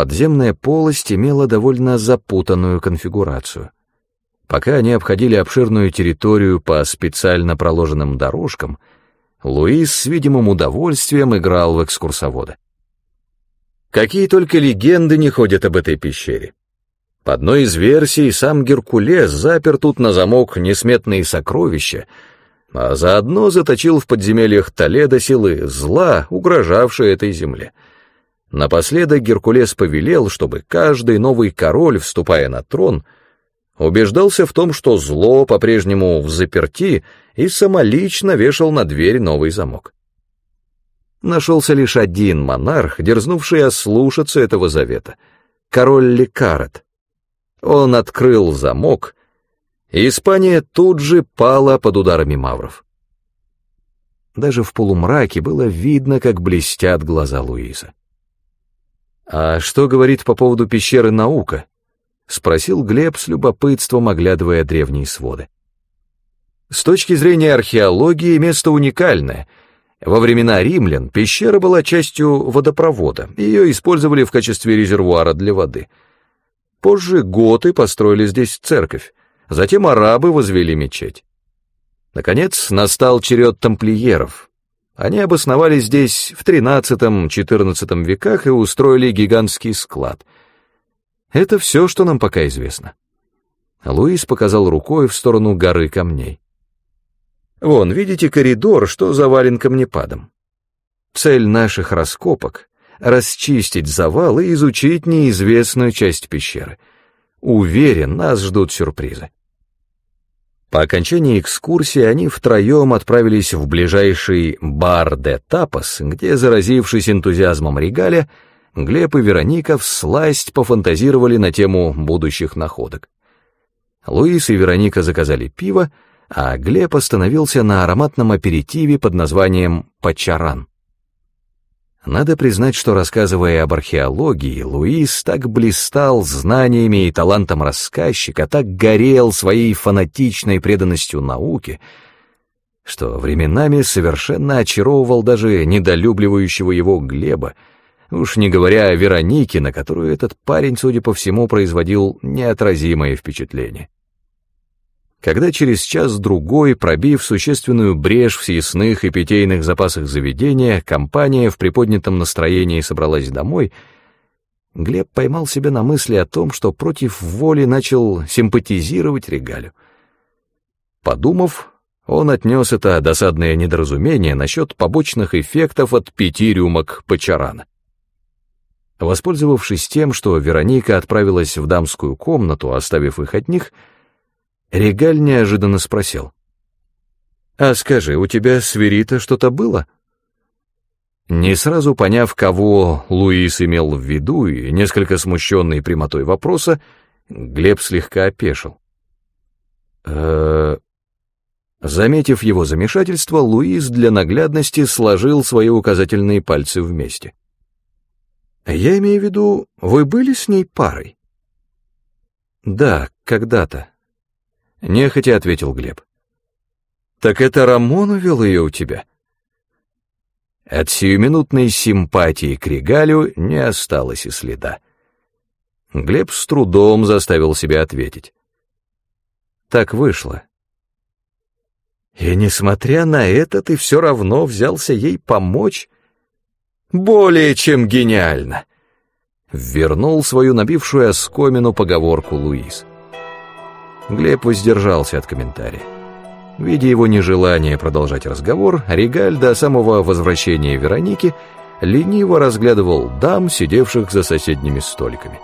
Подземная полость имела довольно запутанную конфигурацию. Пока они обходили обширную территорию по специально проложенным дорожкам, Луис с видимым удовольствием играл в экскурсовода. Какие только легенды не ходят об этой пещере. По одной из версий, сам Геркулес запер тут на замок несметные сокровища, а заодно заточил в подземельях Толедо силы зла, угрожавшие этой земле. Напоследок Геркулес повелел, чтобы каждый новый король, вступая на трон, убеждался в том, что зло по-прежнему в заперти, и самолично вешал на дверь новый замок. Нашелся лишь один монарх, дерзнувший ослушаться этого завета — король Лекарет. Он открыл замок, и Испания тут же пала под ударами мавров. Даже в полумраке было видно, как блестят глаза Луиза. «А что говорит по поводу пещеры наука?» — спросил Глеб с любопытством, оглядывая древние своды. С точки зрения археологии место уникальное. Во времена римлян пещера была частью водопровода, ее использовали в качестве резервуара для воды. Позже готы построили здесь церковь, затем арабы возвели мечеть. Наконец настал черед тамплиеров, они обосновались здесь в XIII-XIV веках и устроили гигантский склад. Это все, что нам пока известно. Луис показал рукой в сторону горы камней. Вон, видите коридор, что завален камнепадом. Цель наших раскопок — расчистить завал и изучить неизвестную часть пещеры. Уверен, нас ждут сюрпризы. По окончании экскурсии они втроем отправились в ближайший бар де Тапас, где, заразившись энтузиазмом Регаля, Глеб и Вероника всласть пофантазировали на тему будущих находок. Луис и Вероника заказали пиво, а Глеб остановился на ароматном аперитиве под названием «Пачаран». Надо признать, что, рассказывая об археологии, Луис так блистал знаниями и талантом рассказчика, так горел своей фанатичной преданностью науке, что временами совершенно очаровывал даже недолюбливающего его Глеба, уж не говоря о Веронике, на которую этот парень, судя по всему, производил неотразимое впечатление. Когда через час-другой, пробив существенную брешь в съестных и питейных запасах заведения, компания в приподнятом настроении собралась домой, Глеб поймал себя на мысли о том, что против воли начал симпатизировать Регалю. Подумав, он отнес это досадное недоразумение насчет побочных эффектов от пяти рюмок почарана. Воспользовавшись тем, что Вероника отправилась в дамскую комнату, оставив их одних, — Регаль неожиданно спросил. «А скажи, у тебя с Верита что-то было?» Не сразу поняв, кого Луис имел в виду, и несколько смущенный прямотой вопроса, Глеб слегка опешил. э Заметив его замешательство, Луис для наглядности сложил свои указательные пальцы вместе. «Я имею в виду, вы были с ней парой?» «Да, когда-то», — нехотя ответил Глеб. «Так это Рамон увел ее у тебя?» От сиюминутной симпатии к Регалю не осталось и следа. Глеб с трудом заставил себя ответить. Так вышло. И несмотря на это, ты все равно взялся ей помочь? Более чем гениально! Вернул свою набившую оскомину поговорку Луис. Глеб воздержался от комментария. Видя его нежелание продолжать разговор, Регаль до самого возвращения Вероники лениво разглядывал дам, сидевших за соседними столиками.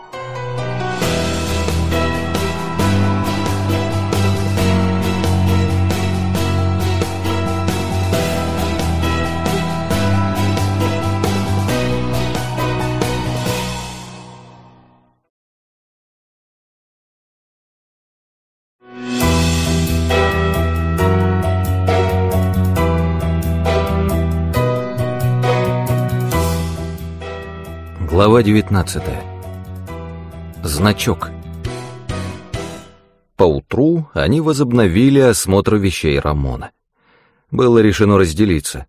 Глава 19. Значок. Поутру они возобновили осмотр вещей Рамона. Было решено разделиться.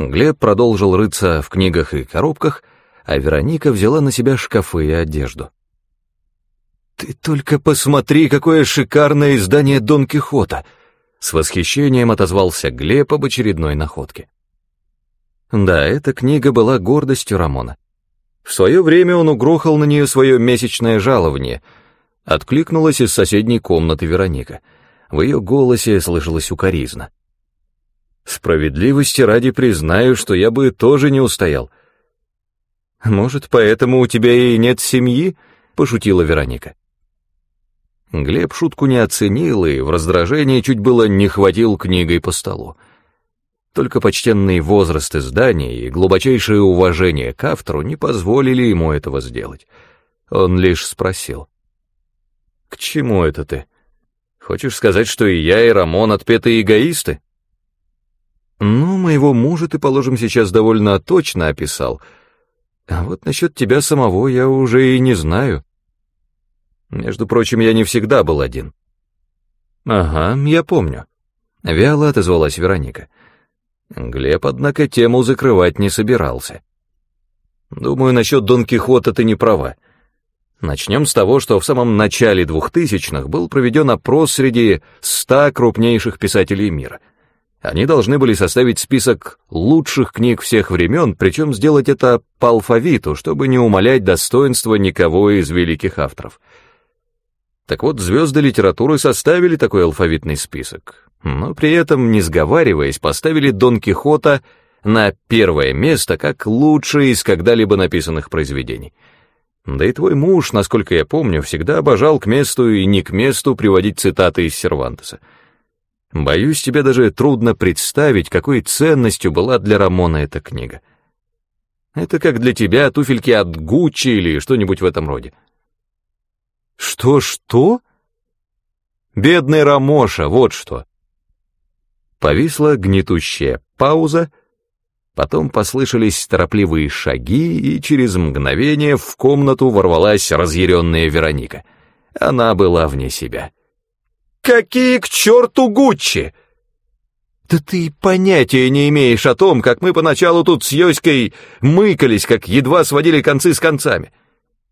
Глеб продолжил рыться в книгах и коробках, а Вероника взяла на себя шкафы и одежду. «Ты только посмотри, какое шикарное издание Дон Кихота!» С восхищением отозвался Глеб об очередной находке. Да, эта книга была гордостью Рамона. В свое время он угрохал на нее свое месячное жалование. Откликнулась из соседней комнаты Вероника. В ее голосе слышалась укоризна. «Справедливости ради признаю, что я бы тоже не устоял». «Может, поэтому у тебя и нет семьи?» — пошутила Вероника. Глеб шутку не оценил и в раздражении чуть было не хватил книгой по столу. Только почтенный возраст издания и глубочайшее уважение к автору не позволили ему этого сделать. Он лишь спросил. «К чему это ты? Хочешь сказать, что и я, и Рамон отпетые эгоисты?» «Ну, моего мужа ты, положим, сейчас довольно точно описал. А вот насчет тебя самого я уже и не знаю». Между прочим, я не всегда был один. Ага, я помню. Вяло отозвалась Вероника. Глеб, однако, тему закрывать не собирался. Думаю, насчет Дон Кихота ты не права. Начнем с того, что в самом начале двухтысячных был проведен опрос среди ста крупнейших писателей мира. Они должны были составить список лучших книг всех времен, причем сделать это по алфавиту, чтобы не умалять достоинства никого из великих авторов — так вот, звезды литературы составили такой алфавитный список, но при этом, не сговариваясь, поставили Дон Кихота на первое место как лучшее из когда-либо написанных произведений. Да и твой муж, насколько я помню, всегда обожал к месту и не к месту приводить цитаты из Сервантеса. Боюсь, тебе даже трудно представить, какой ценностью была для Рамона эта книга. Это как для тебя туфельки от Гуччи или что-нибудь в этом роде. Что-что? Бедный Рамоша, вот что. Повисла гнетущая пауза, потом послышались торопливые шаги, и через мгновение в комнату ворвалась разъяренная Вероника. Она была вне себя. «Какие к черту Гуччи!» «Да ты понятия не имеешь о том, как мы поначалу тут с Йоськой мыкались, как едва сводили концы с концами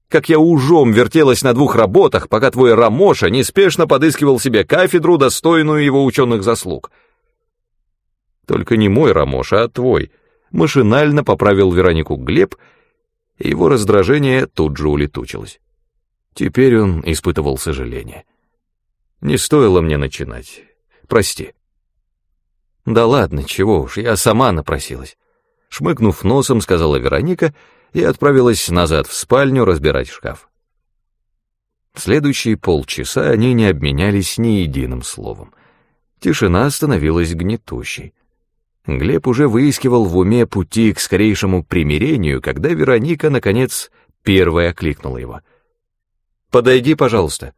как я ужом вертелась на двух работах, пока твой Рамоша неспешно подыскивал себе кафедру, достойную его ученых заслуг. Только не мой Рамоша, а твой. Машинально поправил Веронику Глеб, и его раздражение тут же улетучилось. Теперь он испытывал сожаление. Не стоило мне начинать. Прости. Да ладно, чего уж, я сама напросилась. Шмыкнув носом, сказала Вероника — и отправилась назад в спальню разбирать шкаф. Следующие полчаса они не обменялись ни единым словом. Тишина становилась гнетущей. Глеб уже выискивал в уме пути к скорейшему примирению, когда Вероника, наконец, первая окликнула его. «Подойди, пожалуйста».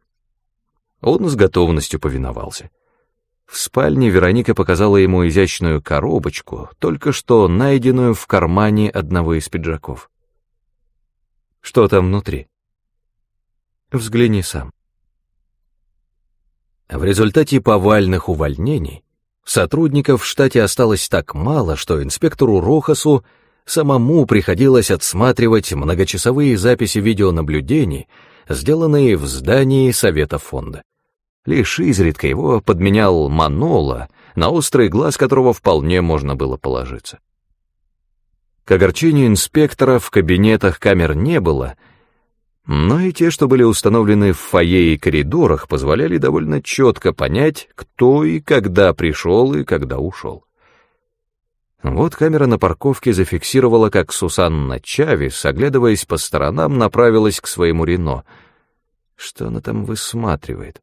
Он с готовностью повиновался. В спальне Вероника показала ему изящную коробочку, только что найденную в кармане одного из пиджаков. Что там внутри? Взгляни сам. В результате повальных увольнений сотрудников в штате осталось так мало, что инспектору Рохасу самому приходилось отсматривать многочасовые записи видеонаблюдений, сделанные в здании Совета фонда. Лишь изредка его подменял Манола, на острый глаз которого вполне можно было положиться. К огорчению инспектора в кабинетах камер не было, но и те, что были установлены в фойе и коридорах, позволяли довольно четко понять, кто и когда пришел и когда ушел. Вот камера на парковке зафиксировала, как Сусанна Чавис, оглядываясь по сторонам, направилась к своему Рено. Что она там высматривает?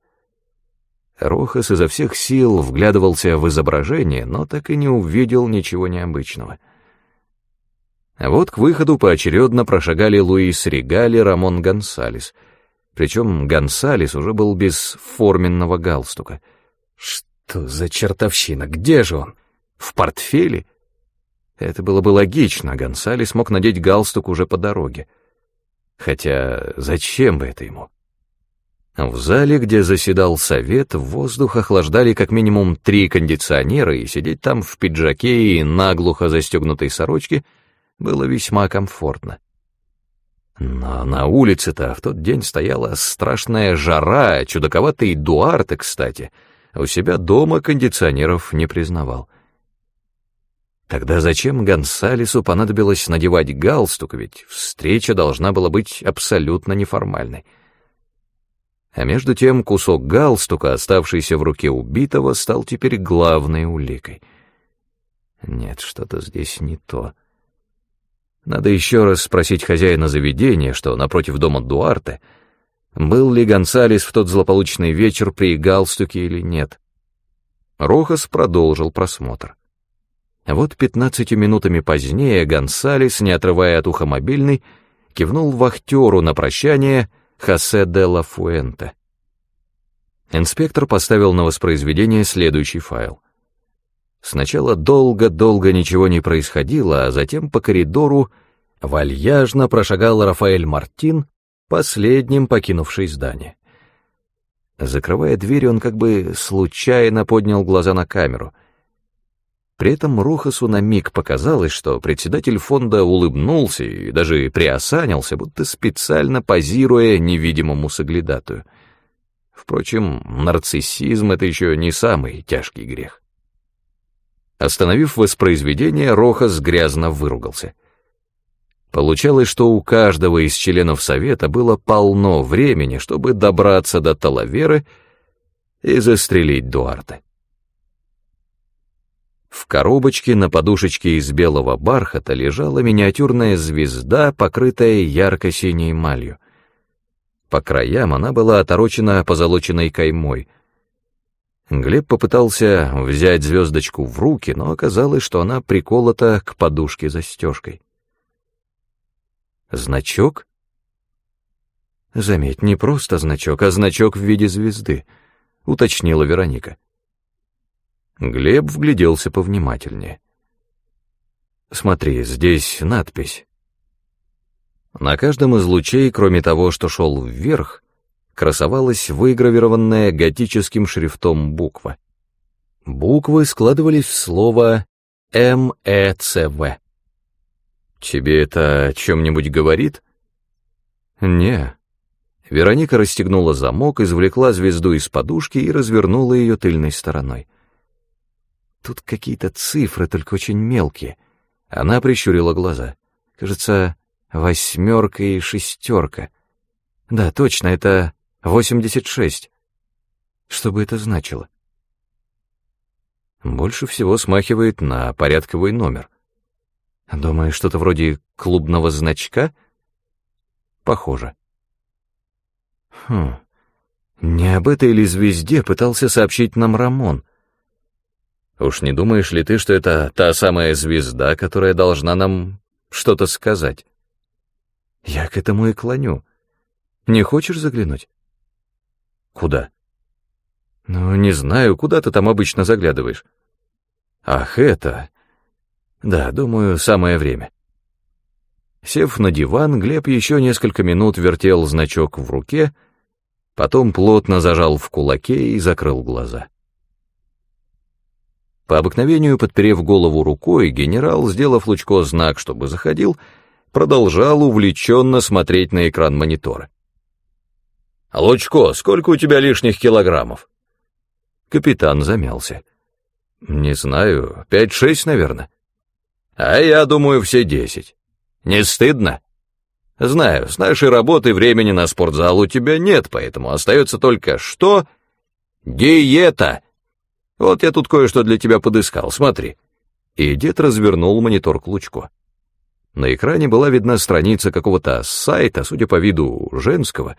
Рохас изо всех сил вглядывался в изображение, но так и не увидел ничего необычного — а вот к выходу поочередно прошагали Луис Регали, Рамон Гонсалес. Причем Гонсалес уже был без форменного галстука. Что за чертовщина? Где же он? В портфеле? Это было бы логично, Гонсалес мог надеть галстук уже по дороге. Хотя зачем бы это ему? В зале, где заседал совет, воздух охлаждали как минимум три кондиционера, и сидеть там в пиджаке и наглухо застегнутой сорочке — было весьма комфортно. Но на улице-то в тот день стояла страшная жара, чудаковатый Дуарте, кстати, у себя дома кондиционеров не признавал. Тогда зачем Гонсалесу понадобилось надевать галстук, ведь встреча должна была быть абсолютно неформальной. А между тем кусок галстука, оставшийся в руке убитого, стал теперь главной уликой. Нет, что-то здесь не то. Надо еще раз спросить хозяина заведения, что напротив дома Дуарте, был ли Гонсалес в тот злополучный вечер при галстуке или нет. Рохас продолжил просмотр. Вот пятнадцатью минутами позднее Гонсалес, не отрывая от уха мобильный, кивнул вахтеру на прощание Хосе де ла Фуэнте. Инспектор поставил на воспроизведение следующий файл — Сначала долго-долго ничего не происходило, а затем по коридору вальяжно прошагал Рафаэль Мартин, последним покинувший здание. Закрывая дверь, он как бы случайно поднял глаза на камеру. При этом Рухасу на миг показалось, что председатель фонда улыбнулся и даже приосанился, будто специально позируя невидимому соглядатую. Впрочем, нарциссизм — это еще не самый тяжкий грех. Остановив воспроизведение, Рохас грязно выругался. Получалось, что у каждого из членов совета было полно времени, чтобы добраться до Талаверы и застрелить Дуарта. В коробочке на подушечке из белого бархата лежала миниатюрная звезда, покрытая ярко-синей эмалью. По краям она была оторочена позолоченной каймой — Глеб попытался взять звездочку в руки, но оказалось, что она приколота к подушке застежкой. Значок? Заметь, не просто значок, а значок в виде звезды, уточнила Вероника. Глеб вгляделся повнимательнее. Смотри, здесь надпись. На каждом из лучей, кроме того, что шел вверх, красовалась выгравированная готическим шрифтом буква. Буквы складывались в слово МЭЦВ. «Тебе это о чем-нибудь говорит?» «Не». Вероника расстегнула замок, извлекла звезду из подушки и развернула ее тыльной стороной. «Тут какие-то цифры, только очень мелкие». Она прищурила глаза. «Кажется, восьмерка и шестерка. Да, точно, это 86. Что бы это значило? Больше всего смахивает на порядковый номер. Думаю, что-то вроде клубного значка? Похоже. Хм, не об этой ли звезде пытался сообщить нам Рамон? Уж не думаешь ли ты, что это та самая звезда, которая должна нам что-то сказать? Я к этому и клоню. Не хочешь заглянуть? Куда? Ну, не знаю, куда ты там обычно заглядываешь. Ах, это... Да, думаю, самое время. Сев на диван, Глеб еще несколько минут вертел значок в руке, потом плотно зажал в кулаке и закрыл глаза. По обыкновению, подперев голову рукой, генерал, сделав Лучко знак, чтобы заходил, продолжал увлеченно смотреть на экран монитора. «Лучко, сколько у тебя лишних килограммов?» Капитан замялся. «Не знаю, пять-шесть, наверное». «А я думаю, все десять. Не стыдно?» «Знаю, с нашей работы времени на спортзал у тебя нет, поэтому остается только что? Диета! Вот я тут кое-что для тебя подыскал, смотри». И дед развернул монитор к Лучко. На экране была видна страница какого-то сайта, судя по виду женского,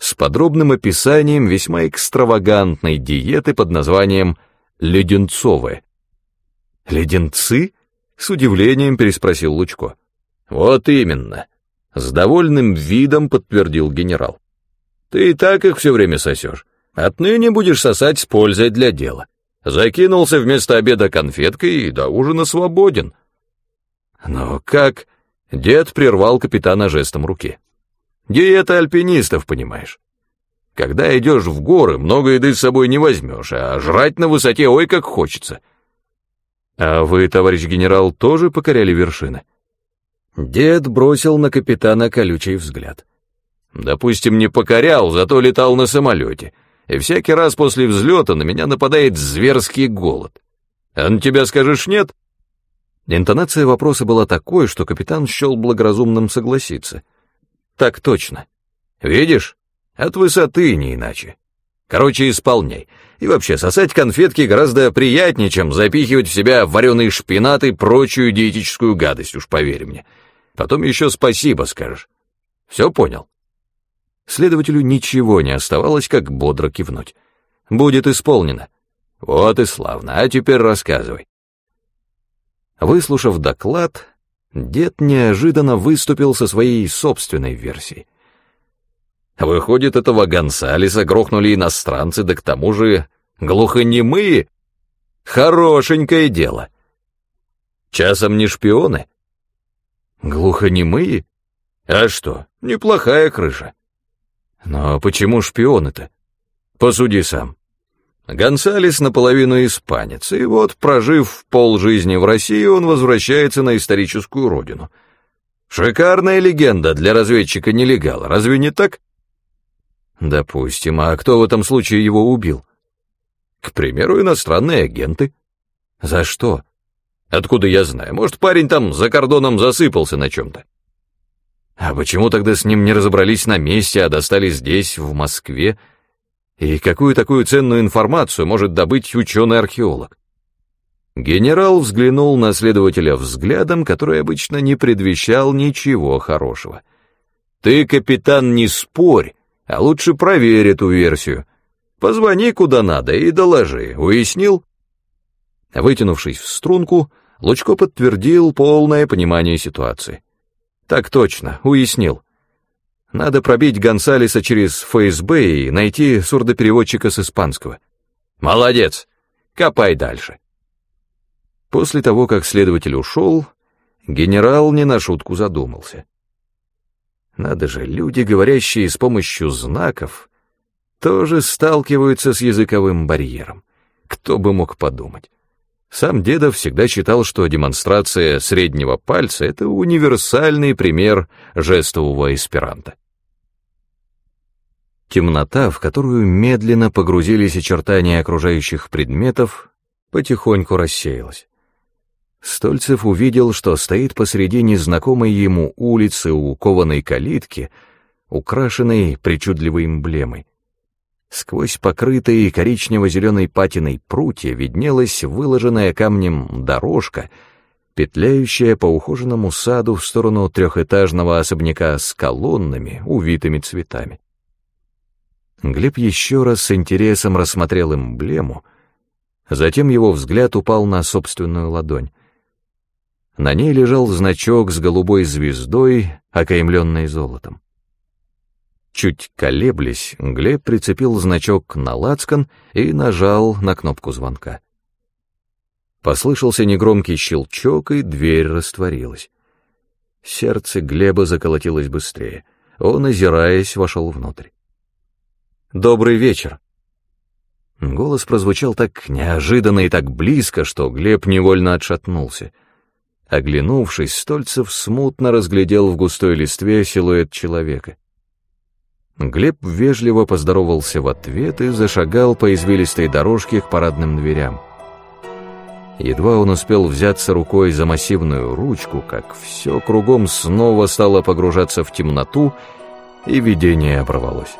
с подробным описанием весьма экстравагантной диеты под названием «леденцовые». «Леденцы?» — с удивлением переспросил Лучко. «Вот именно», — с довольным видом подтвердил генерал. «Ты и так их все время сосешь. Отныне будешь сосать с пользой для дела. Закинулся вместо обеда конфеткой и до ужина свободен». «Но как?» — дед прервал капитана жестом руки. Диета альпинистов, понимаешь. Когда идешь в горы, много еды с собой не возьмешь, а жрать на высоте ой как хочется. А вы, товарищ генерал, тоже покоряли вершины? Дед бросил на капитана колючий взгляд. Допустим, не покорял, зато летал на самолете. И всякий раз после взлета на меня нападает зверский голод. А на тебя скажешь нет? Интонация вопроса была такой, что капитан счел благоразумным согласиться. Так точно. Видишь? От высоты не иначе. Короче, исполняй. И вообще, сосать конфетки гораздо приятнее, чем запихивать в себя вареный шпинат и прочую диетическую гадость, уж поверь мне. Потом еще спасибо скажешь. Все понял? Следователю ничего не оставалось, как бодро кивнуть. Будет исполнено. Вот и славно. А теперь рассказывай. Выслушав доклад, дед неожиданно выступил со своей собственной версией. Выходит, этого Гонсалеса грохнули иностранцы, да к тому же глухонемые. Хорошенькое дело. Часом не шпионы? Глухонемые? А что, неплохая крыша. Но почему шпионы-то? Посуди сам. Гонсалес наполовину испанец, и вот, прожив полжизни в России, он возвращается на историческую родину. Шикарная легенда для разведчика-нелегала, разве не так? Допустим, а кто в этом случае его убил? К примеру, иностранные агенты. За что? Откуда я знаю? Может, парень там за кордоном засыпался на чем-то. А почему тогда с ним не разобрались на месте, а достали здесь, в Москве? И какую такую ценную информацию может добыть ученый-археолог? Генерал взглянул на следователя взглядом, который обычно не предвещал ничего хорошего. «Ты, капитан, не спорь, а лучше проверь эту версию. Позвони куда надо и доложи, уяснил?» Вытянувшись в струнку, Лучко подтвердил полное понимание ситуации. «Так точно, уяснил. Надо пробить Гонсалеса через ФСБ и найти сурдопереводчика с испанского. Молодец! Копай дальше». После того, как следователь ушел, генерал не на шутку задумался. Надо же, люди, говорящие с помощью знаков, тоже сталкиваются с языковым барьером. Кто бы мог подумать? Сам Дедов всегда считал, что демонстрация среднего пальца — это универсальный пример жестового эсперанто. Темнота, в которую медленно погрузились очертания окружающих предметов, потихоньку рассеялась. Стольцев увидел, что стоит посреди незнакомой ему улицы у кованой калитки, украшенной причудливой эмблемой. Сквозь покрытые коричнево-зеленой патиной прутья виднелась выложенная камнем дорожка, петляющая по ухоженному саду в сторону трехэтажного особняка с колоннами, увитыми цветами. Глеб еще раз с интересом рассмотрел эмблему, затем его взгляд упал на собственную ладонь. На ней лежал значок с голубой звездой, окаймленной золотом. Чуть колеблясь, Глеб прицепил значок на лацкан и нажал на кнопку звонка. Послышался негромкий щелчок, и дверь растворилась. Сердце Глеба заколотилось быстрее. Он, озираясь, вошел внутрь. «Добрый вечер!» Голос прозвучал так неожиданно и так близко, что Глеб невольно отшатнулся — Оглянувшись, Стольцев смутно разглядел в густой листве силуэт человека. Глеб вежливо поздоровался в ответ и зашагал по извилистой дорожке к парадным дверям. Едва он успел взяться рукой за массивную ручку, как все кругом снова стало погружаться в темноту, и видение оборвалось.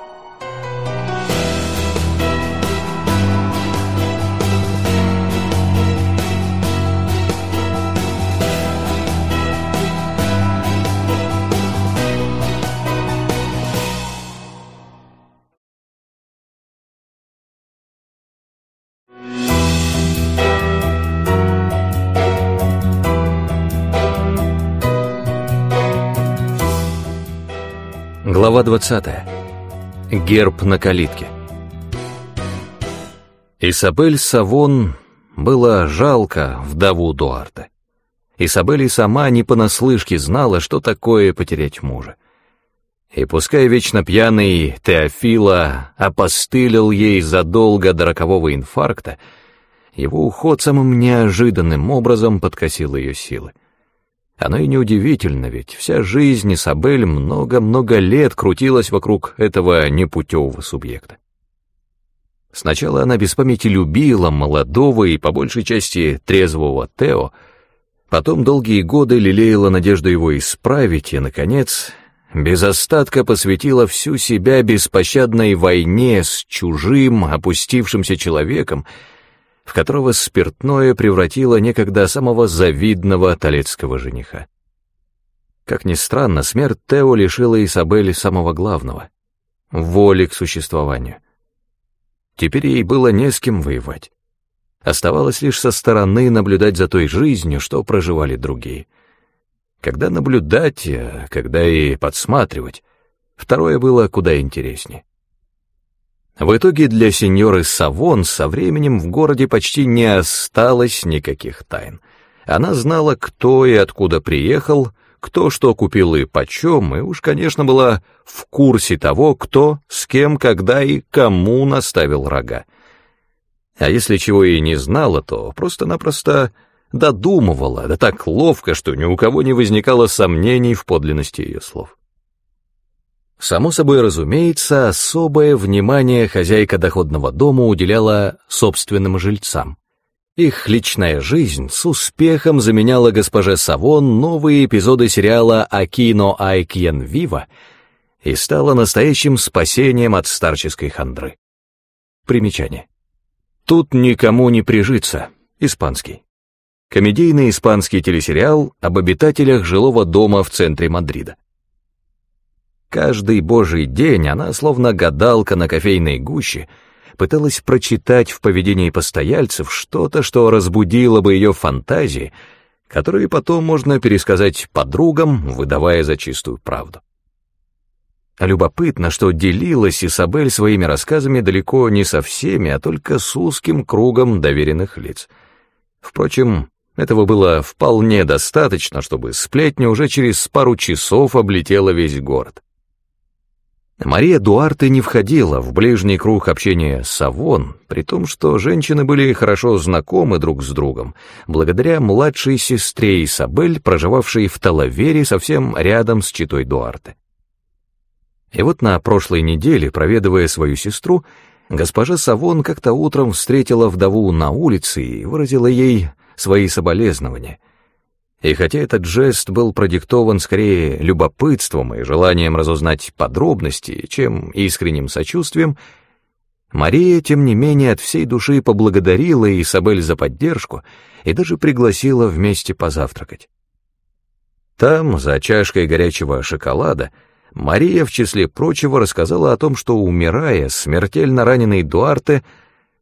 20. Герб на калитке. Исабель Савон было жалко вдову Дуарта. Исабель и сама не понаслышке знала, что такое потерять мужа. И пускай вечно пьяный Теофила опостылил ей задолго до рокового инфаркта, его уход самым неожиданным образом подкосил ее силы. Оно и неудивительно, ведь вся жизнь Исабель много-много лет крутилась вокруг этого непутевого субъекта. Сначала она без памяти любила молодого и, по большей части, трезвого Тео, потом долгие годы лелеяла надежду его исправить и, наконец, без остатка посвятила всю себя беспощадной войне с чужим, опустившимся человеком, в которого спиртное превратило некогда самого завидного талецкого жениха. Как ни странно, смерть Тео лишила Изабели самого главного — воли к существованию. Теперь ей было не с кем воевать. Оставалось лишь со стороны наблюдать за той жизнью, что проживали другие — когда наблюдать, а когда и подсматривать, второе было куда интереснее. В итоге для сеньоры Савон со временем в городе почти не осталось никаких тайн. Она знала, кто и откуда приехал, кто что купил и почем, и уж, конечно, была в курсе того, кто, с кем, когда и кому наставил рога. А если чего и не знала, то просто-напросто додумывала, да так ловко, что ни у кого не возникало сомнений в подлинности ее слов. Само собой разумеется, особое внимание хозяйка доходного дома уделяла собственным жильцам. Их личная жизнь с успехом заменяла госпоже Савон новые эпизоды сериала «Акино Айкьен Вива» и стала настоящим спасением от старческой хандры. Примечание. Тут никому не прижиться. Испанский комедийный испанский телесериал об обитателях жилого дома в центре Мадрида. Каждый божий день она, словно гадалка на кофейной гуще, пыталась прочитать в поведении постояльцев что-то, что разбудило бы ее фантазии, которые потом можно пересказать подругам, выдавая за чистую правду. А любопытно, что делилась Исабель своими рассказами далеко не со всеми, а только с узким кругом доверенных лиц. Впрочем, этого было вполне достаточно, чтобы сплетня уже через пару часов облетела весь город. Мария Дуарте не входила в ближний круг общения с Авон, при том, что женщины были хорошо знакомы друг с другом, благодаря младшей сестре Исабель, проживавшей в Талавере совсем рядом с читой Дуарте. И вот на прошлой неделе, проведывая свою сестру, госпожа Савон как-то утром встретила вдову на улице и выразила ей свои соболезнования. И хотя этот жест был продиктован скорее любопытством и желанием разузнать подробности, чем искренним сочувствием, Мария, тем не менее, от всей души поблагодарила Изабель за поддержку и даже пригласила вместе позавтракать. Там, за чашкой горячего шоколада, Мария, в числе прочего, рассказала о том, что, умирая, смертельно раненый Дуарте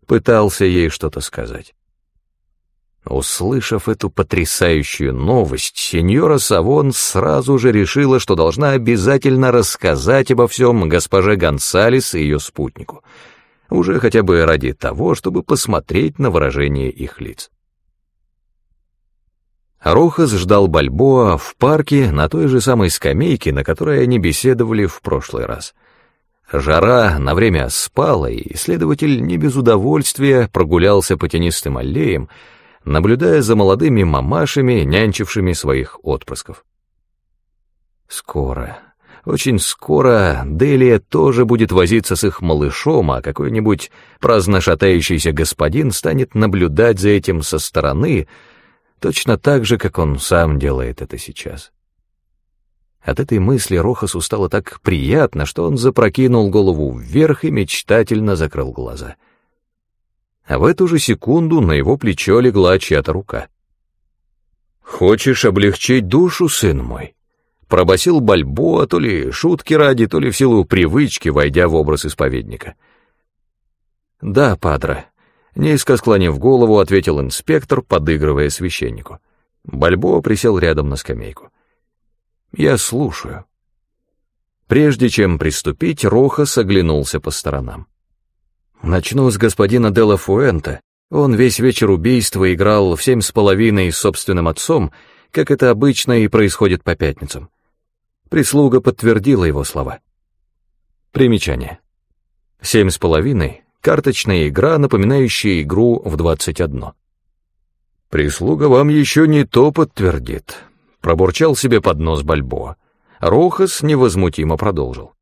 пытался ей что-то сказать. Услышав эту потрясающую новость, сеньора Савон сразу же решила, что должна обязательно рассказать обо всем госпоже Гонсалес и ее спутнику, уже хотя бы ради того, чтобы посмотреть на выражение их лиц. Рохас ждал Бальбоа в парке на той же самой скамейке, на которой они беседовали в прошлый раз. Жара на время спала, и следователь не без удовольствия прогулялся по тенистым аллеям, наблюдая за молодыми мамашами, нянчившими своих отпрысков. Скоро, очень скоро Делия тоже будет возиться с их малышом, а какой-нибудь праздно шатающийся господин станет наблюдать за этим со стороны, точно так же, как он сам делает это сейчас. От этой мысли Рохасу стало так приятно, что он запрокинул голову вверх и мечтательно закрыл глаза — а в эту же секунду на его плечо легла чья-то рука. «Хочешь облегчить душу, сын мой?» Пробасил Бальбоа то ли шутки ради, то ли в силу привычки, войдя в образ исповедника. «Да, падре», — низко склонив голову, ответил инспектор, подыгрывая священнику. Бальбоа присел рядом на скамейку. «Я слушаю». Прежде чем приступить, Рохас оглянулся по сторонам. Начну с господина Делла Фуэнта. Он весь вечер убийства играл в семь с половиной с собственным отцом, как это обычно и происходит по пятницам. Прислуга подтвердила его слова. Примечание. Семь с половиной — карточная игра, напоминающая игру в двадцать одно. Прислуга вам еще не то подтвердит. пробурчал себе под нос Бальбоа. Рохас невозмутимо продолжил.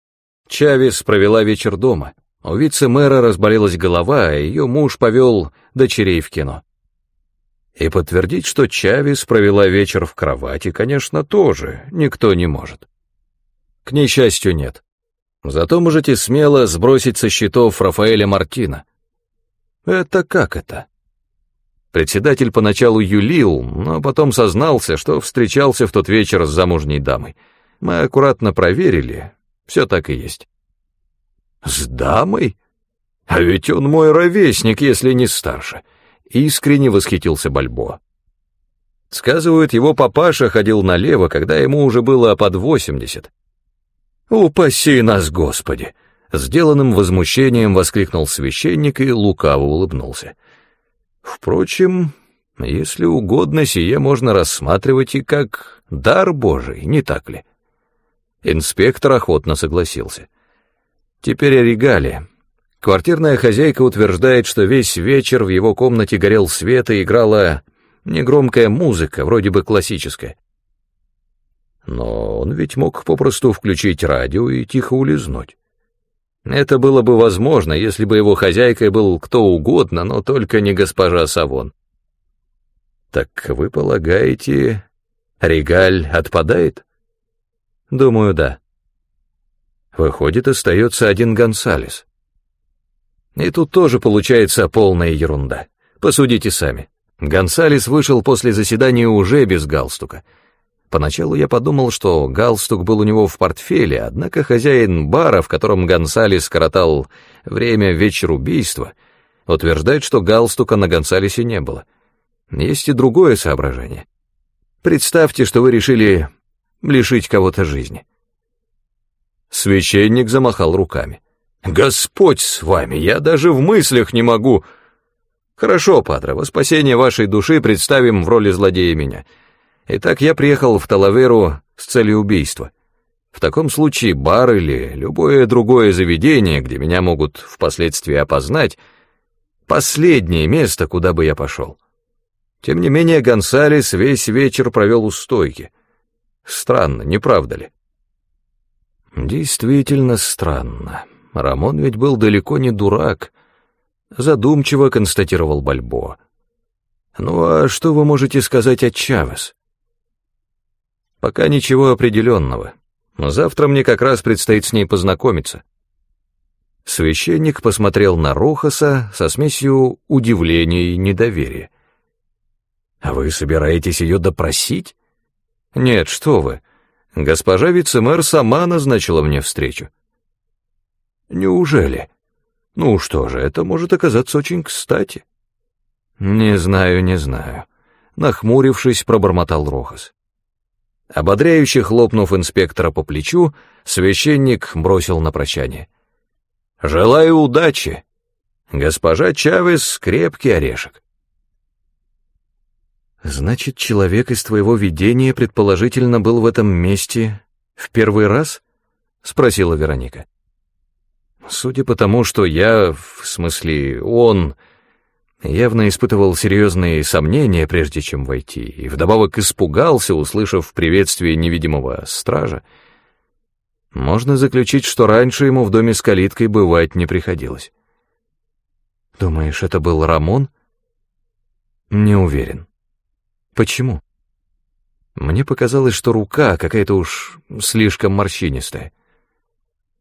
Чавес провела вечер дома. У вице-мэра разболелась голова, а ее муж повел дочерей в кино. И подтвердить, что Чавес провела вечер в кровати, конечно, тоже никто не может. К несчастью, нет. Зато можете смело сбросить со счетов Рафаэля Мартина. Это как это? Председатель поначалу юлил, но потом сознался, что встречался в тот вечер с замужней дамой. Мы аккуратно проверили, все так и есть. С дамой? А ведь он мой ровесник, если не старше. Искренне восхитился Бальбо. Сказывают, его папаша ходил налево, когда ему уже было под восемьдесят. «Упаси нас, Господи!» Сделанным возмущением воскликнул священник и лукаво улыбнулся. Впрочем, если угодно, сие можно рассматривать и как дар Божий, не так ли? Инспектор охотно согласился. Теперь о регале. Квартирная хозяйка утверждает, что весь вечер в его комнате горел свет и играла негромкая музыка, вроде бы классическая. Но он ведь мог попросту включить радио и тихо улизнуть. Это было бы возможно, если бы его хозяйкой был кто угодно, но только не госпожа Савон. Так вы полагаете, регаль отпадает? Думаю, да. Выходит, остается один Гонсалес. И тут тоже получается полная ерунда. Посудите сами. Гонсалес вышел после заседания уже без галстука — Поначалу я подумал, что галстук был у него в портфеле, однако хозяин бара, в котором Гонсалес скоротал время вечер убийства, утверждает, что галстука на Гонсалесе не было. Есть и другое соображение. Представьте, что вы решили лишить кого-то жизни. Священник замахал руками. «Господь с вами, я даже в мыслях не могу...» «Хорошо, Падре, во спасение вашей души представим в роли злодея меня». Итак, я приехал в Талаверу с целью убийства. В таком случае бар или любое другое заведение, где меня могут впоследствии опознать, последнее место, куда бы я пошел. Тем не менее, Гонсалес весь вечер провел у стойки. Странно, не правда ли? Действительно странно. Рамон ведь был далеко не дурак. Задумчиво констатировал Бальбо. Ну а что вы можете сказать о Чавес? Пока ничего определенного. Завтра мне как раз предстоит с ней познакомиться. Священник посмотрел на Рохаса со смесью удивления и недоверия. «А вы собираетесь ее допросить?» «Нет, что вы. Госпожа вице-мэр сама назначила мне встречу». «Неужели? Ну что же, это может оказаться очень кстати». «Не знаю, не знаю», — нахмурившись, пробормотал Рохас. Ободряюще хлопнув инспектора по плечу, священник бросил на прощание. «Желаю удачи! Госпожа Чавес — крепкий орешек». «Значит, человек из твоего видения предположительно был в этом месте в первый раз?» — спросила Вероника. «Судя по тому, что я, в смысле он, явно испытывал серьезные сомнения, прежде чем войти, и вдобавок испугался, услышав приветствие невидимого стража. Можно заключить, что раньше ему в доме с калиткой бывать не приходилось. Думаешь, это был Рамон? Не уверен. Почему? Мне показалось, что рука какая-то уж слишком морщинистая.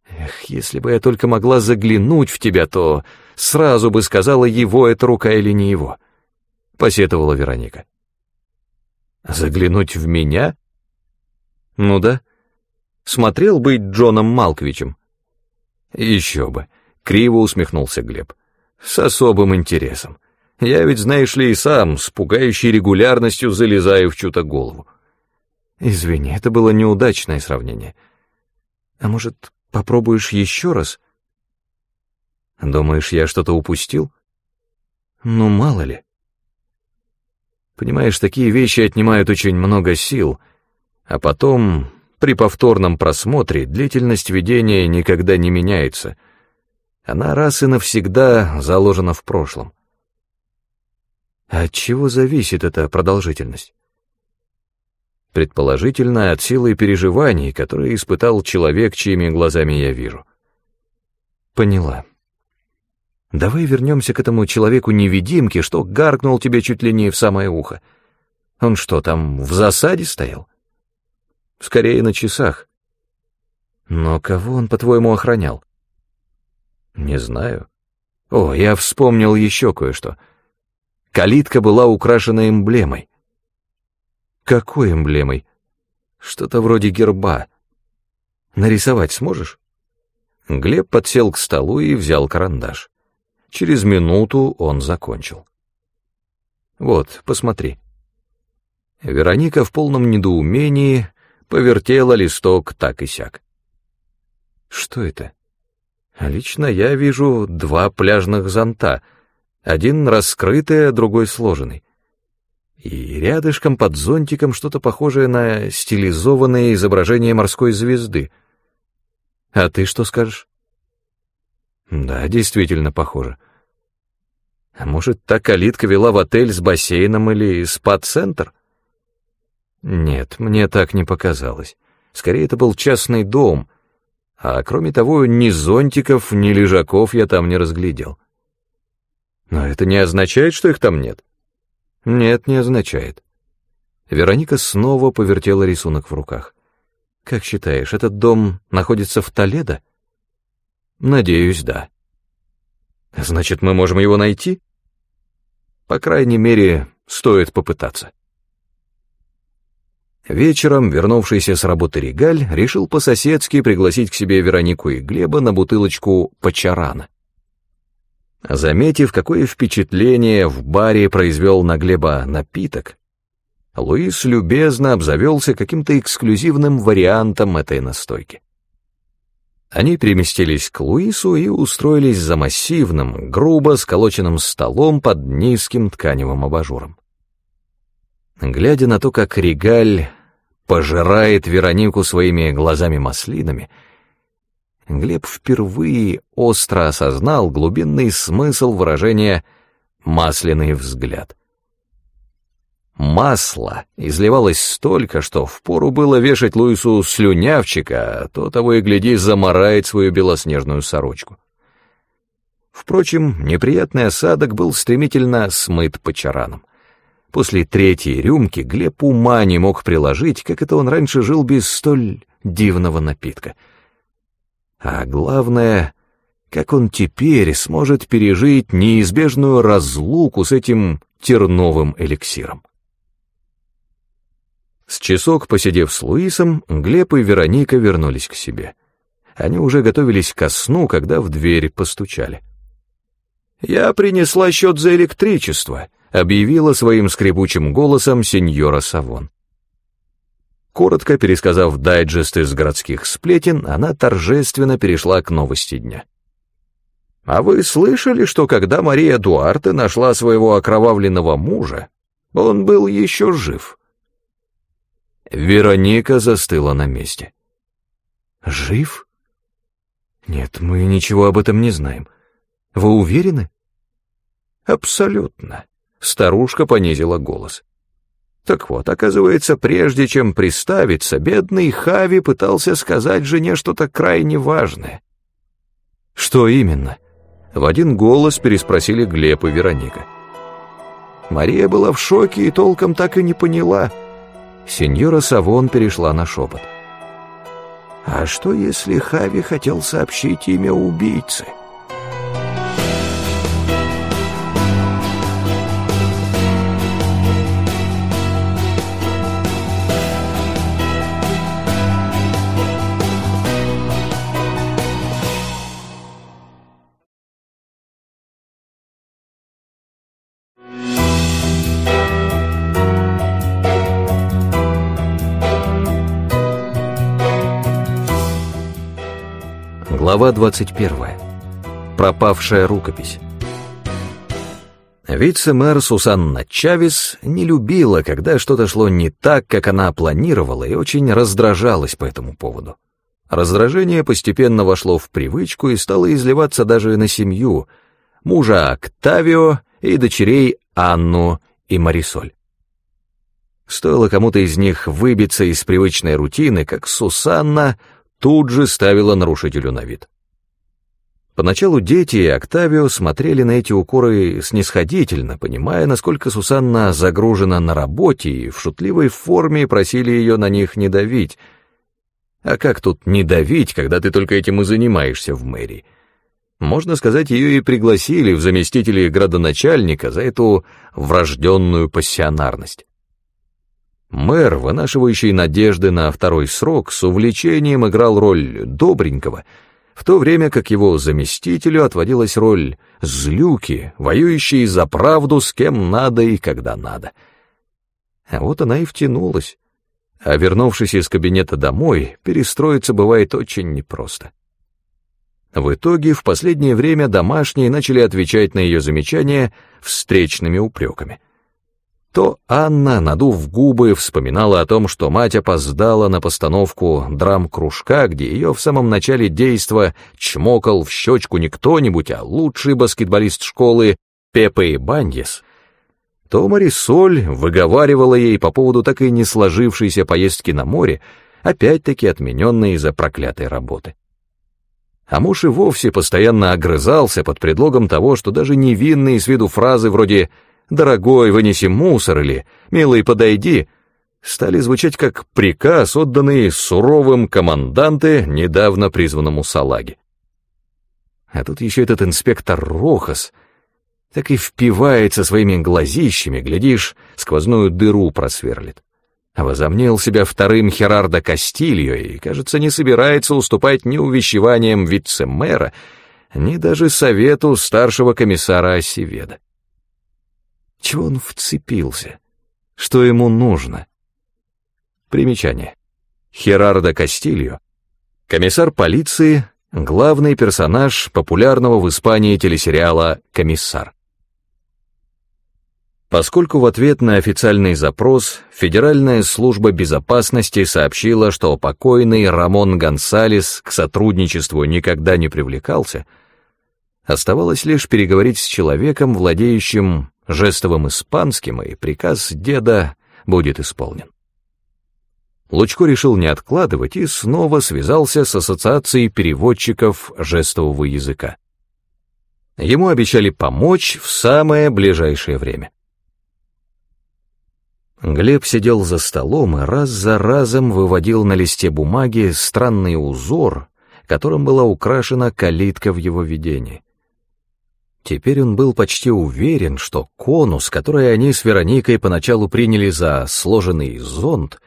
Эх, если бы я только могла заглянуть в тебя, то сразу бы сказала, его это рука или не его, — посетовала Вероника. Заглянуть в меня? Ну да. Смотрел быть Джоном Малковичем. Еще бы, — криво усмехнулся Глеб. С особым интересом. Я ведь, знаешь ли, и сам с пугающей регулярностью залезаю в чью-то голову. Извини, это было неудачное сравнение. А может, Попробуешь еще раз? Думаешь, я что-то упустил? Ну, мало ли. Понимаешь, такие вещи отнимают очень много сил, а потом, при повторном просмотре, длительность видения никогда не меняется. Она раз и навсегда заложена в прошлом. От чего зависит эта продолжительность? предположительно от силы переживаний, которые испытал человек, чьими глазами я вижу. Поняла. Давай вернемся к этому человеку-невидимке, что гаркнул тебе чуть ли не в самое ухо. Он что, там в засаде стоял? Скорее на часах. Но кого он, по-твоему, охранял? Не знаю. О, я вспомнил еще кое-что. Калитка была украшена эмблемой. Какой эмблемой? Что-то вроде герба. Нарисовать сможешь? Глеб подсел к столу и взял карандаш. Через минуту он закончил. Вот, посмотри. Вероника в полном недоумении повертела листок так и сяк. Что это? Лично я вижу два пляжных зонта, один раскрытый, а другой сложенный. И рядышком под зонтиком что-то похожее на стилизованное изображение морской звезды. А ты что скажешь? Да, действительно похоже. А может, та калитка вела в отель с бассейном или спа-центр? Нет, мне так не показалось. Скорее, это был частный дом, а кроме того, ни зонтиков, ни лежаков я там не разглядел. Но это не означает, что их там нет. Нет, не означает. Вероника снова повертела рисунок в руках. Как считаешь, этот дом находится в Толедо? Надеюсь, да. Значит, мы можем его найти? По крайней мере, стоит попытаться. Вечером вернувшийся с работы Регаль решил по-соседски пригласить к себе Веронику и Глеба на бутылочку почарана. Заметив, какое впечатление в баре произвел на Глеба напиток, Луис любезно обзавелся каким-то эксклюзивным вариантом этой настойки. Они переместились к Луису и устроились за массивным, грубо сколоченным столом под низким тканевым абажуром. Глядя на то, как Регаль пожирает Веронику своими глазами-маслинами, Глеб впервые остро осознал глубинный смысл выражения «масляный взгляд». Масло изливалось столько, что впору было вешать Луису слюнявчика, а то того и гляди заморает свою белоснежную сорочку. Впрочем, неприятный осадок был стремительно смыт по чаранам. После третьей рюмки Глеб ума не мог приложить, как это он раньше жил без столь дивного напитка. А главное, как он теперь сможет пережить неизбежную разлуку с этим терновым эликсиром. С часок посидев с Луисом, Глеб и Вероника вернулись к себе. Они уже готовились ко сну, когда в дверь постучали. «Я принесла счет за электричество», объявила своим скрипучим голосом сеньора Савон. Коротко пересказав дайджест из городских сплетен, она торжественно перешла к новости дня. «А вы слышали, что когда Мария Дуарте нашла своего окровавленного мужа, он был еще жив?» Вероника застыла на месте. «Жив? Нет, мы ничего об этом не знаем. Вы уверены?» «Абсолютно. Старушка понизила голос. Так вот, оказывается, прежде чем приставиться, бедный Хави пытался сказать жене что-то крайне важное. «Что именно?» В один голос переспросили Глеб и Вероника. Мария была в шоке и толком так и не поняла. Сеньора Савон перешла на шепот. «А что, если Хави хотел сообщить имя убийцы?» Глава 21. Пропавшая рукопись. Вице-мэр Сусанна Чавес не любила, когда что-то шло не так, как она планировала, и очень раздражалась по этому поводу. Раздражение постепенно вошло в привычку и стало изливаться даже на семью, мужа Октавио и дочерей Анну и Марисоль. Стоило кому-то из них выбиться из привычной рутины, как Сусанна тут же ставила нарушителю на вид. Поначалу дети и Октавио смотрели на эти укоры снисходительно, понимая, насколько Сусанна загружена на работе, и в шутливой форме просили ее на них не давить. А как тут не давить, когда ты только этим и занимаешься в мэрии? Можно сказать, ее и пригласили в заместители градоначальника за эту врожденную пассионарность. Мэр, вынашивающий надежды на второй срок, с увлечением играл роль добренького — в то время как его заместителю отводилась роль злюки, воюющей за правду с кем надо и когда надо. А вот она и втянулась. А вернувшись из кабинета домой, перестроиться бывает очень непросто. В итоге в последнее время домашние начали отвечать на ее замечания встречными упреками то Анна, надув губы, вспоминала о том, что мать опоздала на постановку драм-кружка, где ее в самом начале действа чмокал в щечку не кто-нибудь, а лучший баскетболист школы Пепе Баньес, то Марисоль выговаривала ей по поводу так и не сложившейся поездки на море, опять-таки отмененной из-за проклятой работы. А муж и вовсе постоянно огрызался под предлогом того, что даже невинные с виду фразы вроде «Дорогой, вынеси мусор» или «Милый, подойди» стали звучать как приказ, отданный суровым команданте, недавно призванному салаге. А тут еще этот инспектор Рохас так и впивается своими глазищами, глядишь, сквозную дыру просверлит. Возомнил себя вторым Херардо Кастильо и, кажется, не собирается уступать ни увещеваниям вице-мэра, ни даже совету старшего комиссара Осеведа. Чего он вцепился? Что ему нужно? Примечание. Херардо Кастильо, комиссар полиции, главный персонаж популярного в Испании телесериала «Комиссар». Поскольку в ответ на официальный запрос Федеральная служба безопасности сообщила, что покойный Рамон Гонсалес к сотрудничеству никогда не привлекался, оставалось лишь переговорить с человеком, владеющим жестовым испанским, и приказ деда будет исполнен. Лучко решил не откладывать и снова связался с Ассоциацией переводчиков жестового языка. Ему обещали помочь в самое ближайшее время. Глеб сидел за столом и раз за разом выводил на листе бумаги странный узор, которым была украшена калитка в его видении. Теперь он был почти уверен, что конус, который они с Вероникой поначалу приняли за сложенный зонт,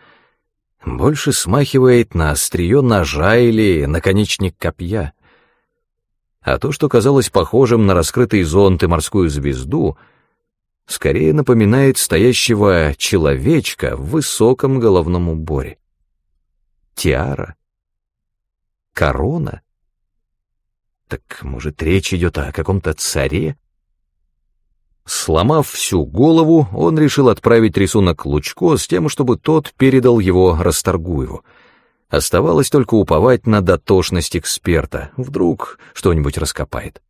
больше смахивает на острие ножа или наконечник копья. А то, что казалось похожим на раскрытый зонт и морскую звезду, скорее напоминает стоящего человечка в высоком головном уборе. Тиара? Корона? Так, может, речь идет о каком-то царе? Сломав всю голову, он решил отправить рисунок Лучко с тем, чтобы тот передал его Расторгуеву. Оставалось только уповать на дотошность эксперта, вдруг что-нибудь раскопает.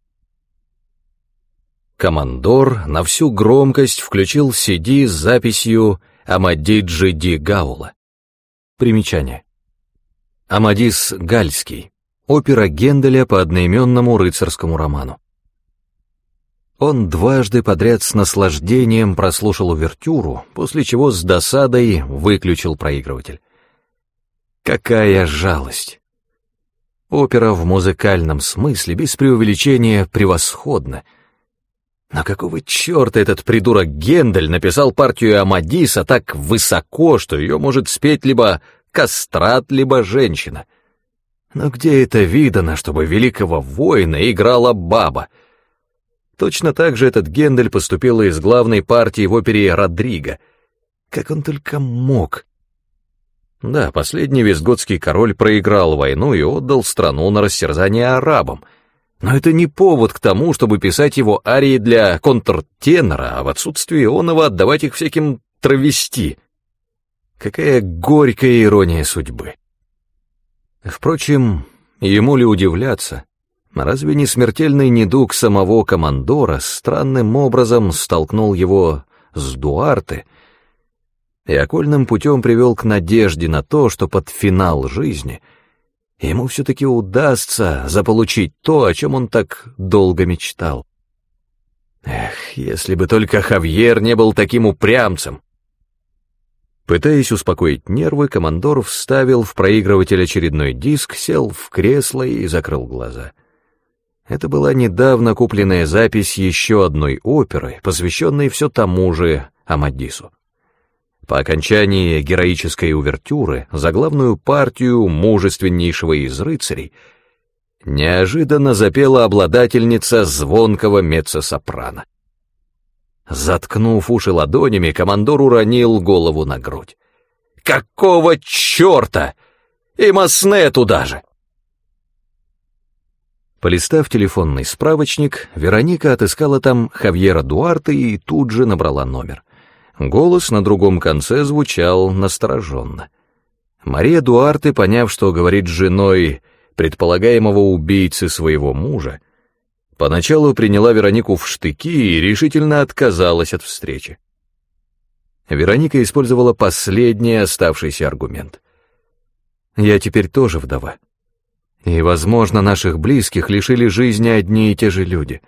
Командор на всю громкость включил CD с записью Амадиджи Ди Гаула. Примечание. Амадис Гальский. Опера Генделя по одноименному рыцарскому роману. Он дважды подряд с наслаждением прослушал увертюру, после чего с досадой выключил проигрыватель. Какая жалость! Опера в музыкальном смысле, без преувеличения, превосходна. Но какого черта этот придурок Гендель написал партию Амадиса так высоко, что ее может спеть либо кастрат, либо женщина — но где это видано, чтобы великого воина играла баба? Точно так же этот Гендель поступил из главной партии в опере «Родриго». Как он только мог. Да, последний визготский король проиграл войну и отдал страну на растерзание арабам. Но это не повод к тому, чтобы писать его арии для контртенора, а в отсутствии оного отдавать их всяким травести. Какая горькая ирония судьбы. Впрочем, ему ли удивляться? Разве не смертельный недуг самого командора странным образом столкнул его с Дуарте? и окольным путем привел к надежде на то, что под финал жизни ему все-таки удастся заполучить то, о чем он так долго мечтал. Эх, если бы только Хавьер не был таким упрямцем! Пытаясь успокоить нервы, командор вставил в проигрыватель очередной диск, сел в кресло и закрыл глаза. Это была недавно купленная запись еще одной оперы, посвященной все тому же Амадису. По окончании героической увертюры за главную партию мужественнейшего из рыцарей неожиданно запела обладательница звонкого меццо-сопрано. Заткнув уши ладонями, командор уронил голову на грудь. «Какого черта? И Масне туда же!» Полистав телефонный справочник, Вероника отыскала там Хавьера Дуарта и тут же набрала номер. Голос на другом конце звучал настороженно. Мария Дуарте, поняв, что говорит с женой предполагаемого убийцы своего мужа, поначалу приняла Веронику в штыки и решительно отказалась от встречи. Вероника использовала последний оставшийся аргумент. «Я теперь тоже вдова. И, возможно, наших близких лишили жизни одни и те же люди.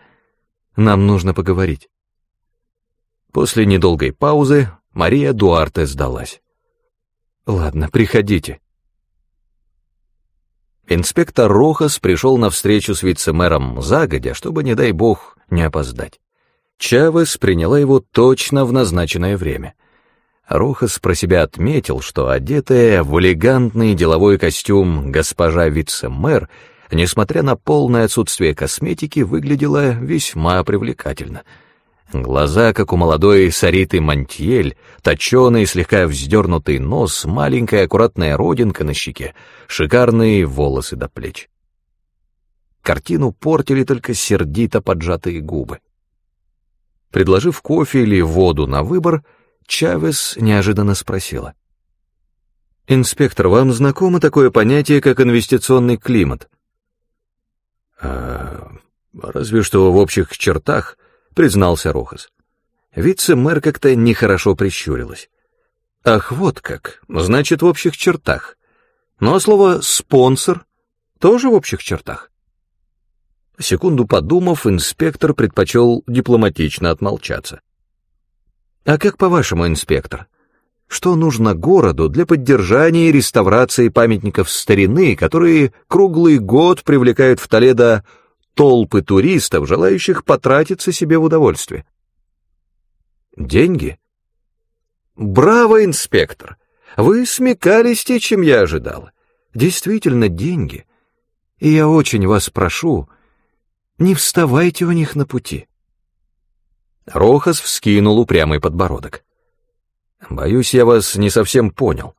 Нам нужно поговорить». После недолгой паузы Мария Дуарте сдалась. «Ладно, приходите». Инспектор Рохас пришел на встречу с вице-мэром загодя, чтобы, не дай бог, не опоздать. Чавес приняла его точно в назначенное время. Рохас про себя отметил, что одетая в элегантный деловой костюм госпожа вице-мэр, несмотря на полное отсутствие косметики, выглядела весьма привлекательно — Глаза, как у молодой Сариты Монтьель, точеный, слегка вздернутый нос, маленькая аккуратная родинка на щеке, шикарные волосы до плеч. Картину портили только сердито поджатые губы. Предложив кофе или воду на выбор, Чавес неожиданно спросила. «Инспектор, вам знакомо такое понятие, как инвестиционный климат?» «А, разве что в общих чертах», — признался Рохас. Вице-мэр как-то нехорошо прищурилась. «Ах, вот как, значит, в общих чертах. Ну а слово «спонсор» тоже в общих чертах?» Секунду подумав, инспектор предпочел дипломатично отмолчаться. «А как по-вашему, инспектор, что нужно городу для поддержания и реставрации памятников старины, которые круглый год привлекают в Толедо толпы туристов, желающих потратиться себе в удовольствие. Деньги? Браво, инспектор! Вы смекались те, чем я ожидала. Действительно, деньги. И я очень вас прошу, не вставайте у них на пути. Рохас вскинул упрямый подбородок. Боюсь, я вас не совсем понял.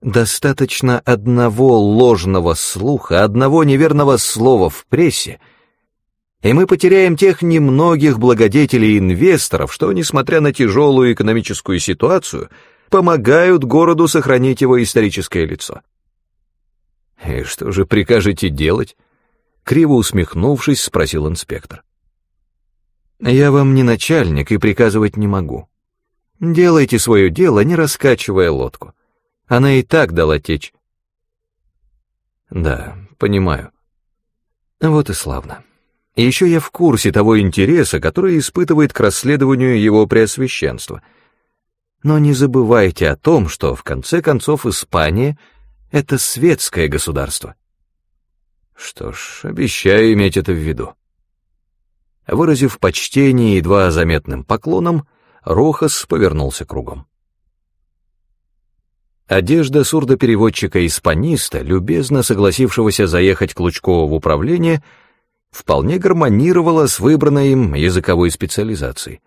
Достаточно одного ложного слуха, одного неверного слова в прессе, и мы потеряем тех немногих благодетелей инвесторов, что, несмотря на тяжелую экономическую ситуацию, помогают городу сохранить его историческое лицо. «И что же прикажете делать?» Криво усмехнувшись, спросил инспектор. «Я вам не начальник и приказывать не могу. Делайте свое дело, не раскачивая лодку. Она и так дала течь. Да, понимаю. Вот и славно. Еще я в курсе того интереса, который испытывает к расследованию его преосвященства. Но не забывайте о том, что, в конце концов, Испания — это светское государство. Что ж, обещаю иметь это в виду. Выразив почтение едва заметным поклоном, Рохас повернулся кругом. Одежда сурдопереводчика-испаниста, любезно согласившегося заехать к Лучкову в управление, вполне гармонировала с выбранной им языковой специализацией.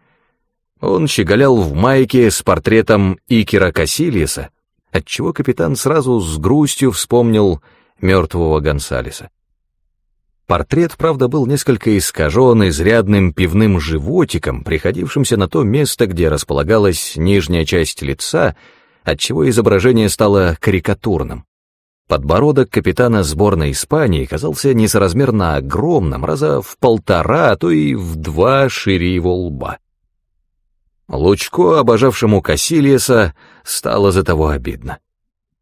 Он щеголял в майке с портретом Икера Кассилиса, отчего капитан сразу с грустью вспомнил мертвого Гонсалеса. Портрет, правда, был несколько искажен изрядным пивным животиком, приходившимся на то место, где располагалась нижняя часть лица — отчего изображение стало карикатурным. Подбородок капитана сборной Испании казался несоразмерно огромным, раза в полтора, а то и в два шире его лба. Лучко, обожавшему Кассилиеса, стало за того обидно.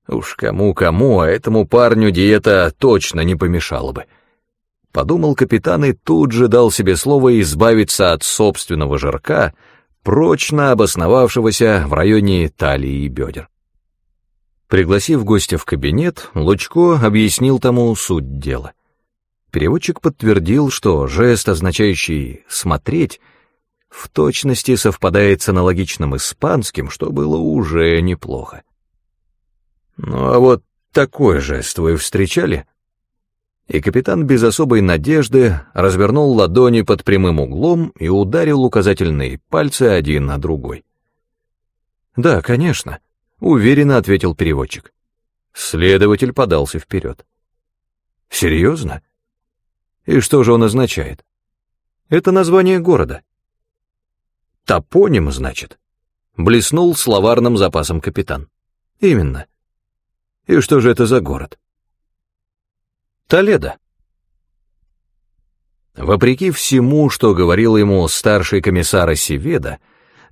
Уж кому-кому, а этому парню диета точно не помешала бы. Подумал капитан и тут же дал себе слово избавиться от собственного жирка, прочно обосновавшегося в районе талии и бедер. Пригласив гостя в кабинет, Лучко объяснил тому суть дела. Переводчик подтвердил, что жест, означающий «смотреть», в точности совпадает с аналогичным испанским, что было уже неплохо. «Ну а вот такой жест вы встречали?» И капитан без особой надежды развернул ладони под прямым углом и ударил указательные пальцы один на другой. «Да, конечно», Уверенно ответил переводчик. Следователь подался вперед. Серьезно? И что же он означает? Это название города. Топоним, значит? Блеснул словарным запасом капитан. Именно. И что же это за город? Толедо. Вопреки всему, что говорил ему старший комиссар Осеведа,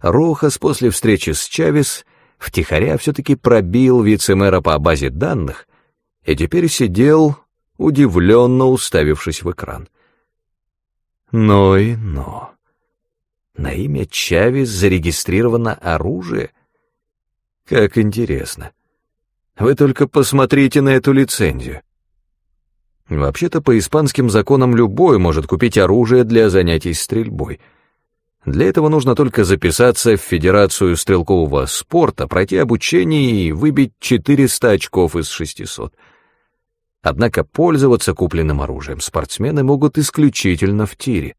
Рохас после встречи с Чавес втихаря все-таки пробил вице-мэра по базе данных и теперь сидел, удивленно уставившись в экран. Но и но. На имя Чавес зарегистрировано оружие? Как интересно. Вы только посмотрите на эту лицензию. Вообще-то по испанским законам любой может купить оружие для занятий стрельбой — для этого нужно только записаться в Федерацию стрелкового спорта, пройти обучение и выбить 400 очков из 600. Однако пользоваться купленным оружием спортсмены могут исключительно в тире.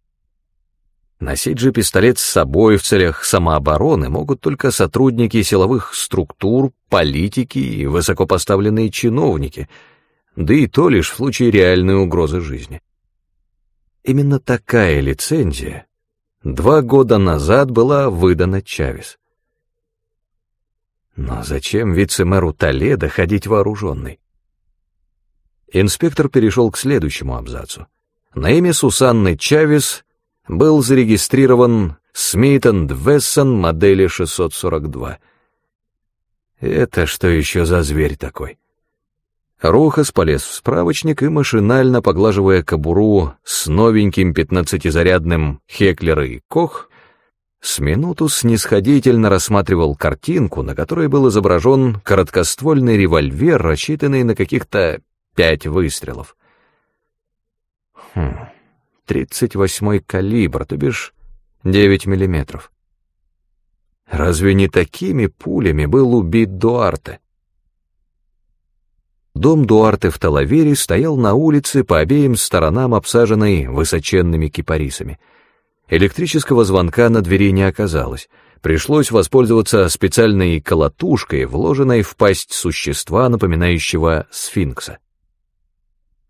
Носить же пистолет с собой в целях самообороны могут только сотрудники силовых структур, политики и высокопоставленные чиновники, да и то лишь в случае реальной угрозы жизни. Именно такая лицензия два года назад была выдана Чавес. Но зачем вице-мэру Толедо ходить вооруженный? Инспектор перешел к следующему абзацу. На имя Сусанны Чавес был зарегистрирован Смит энд Вессон модели 642. Это что еще за зверь такой? Рухас полез в справочник и, машинально поглаживая кобуру с новеньким пятнадцатизарядным Хеклер и Кох, с минуту снисходительно рассматривал картинку, на которой был изображен короткоствольный револьвер, рассчитанный на каких-то пять выстрелов. Хм, тридцать восьмой калибр, то бишь девять миллиметров. Разве не такими пулями был убит Дуарте? Дом Дуарте в Талавере стоял на улице по обеим сторонам, обсаженной высоченными кипарисами. Электрического звонка на двери не оказалось. Пришлось воспользоваться специальной колотушкой, вложенной в пасть существа, напоминающего сфинкса.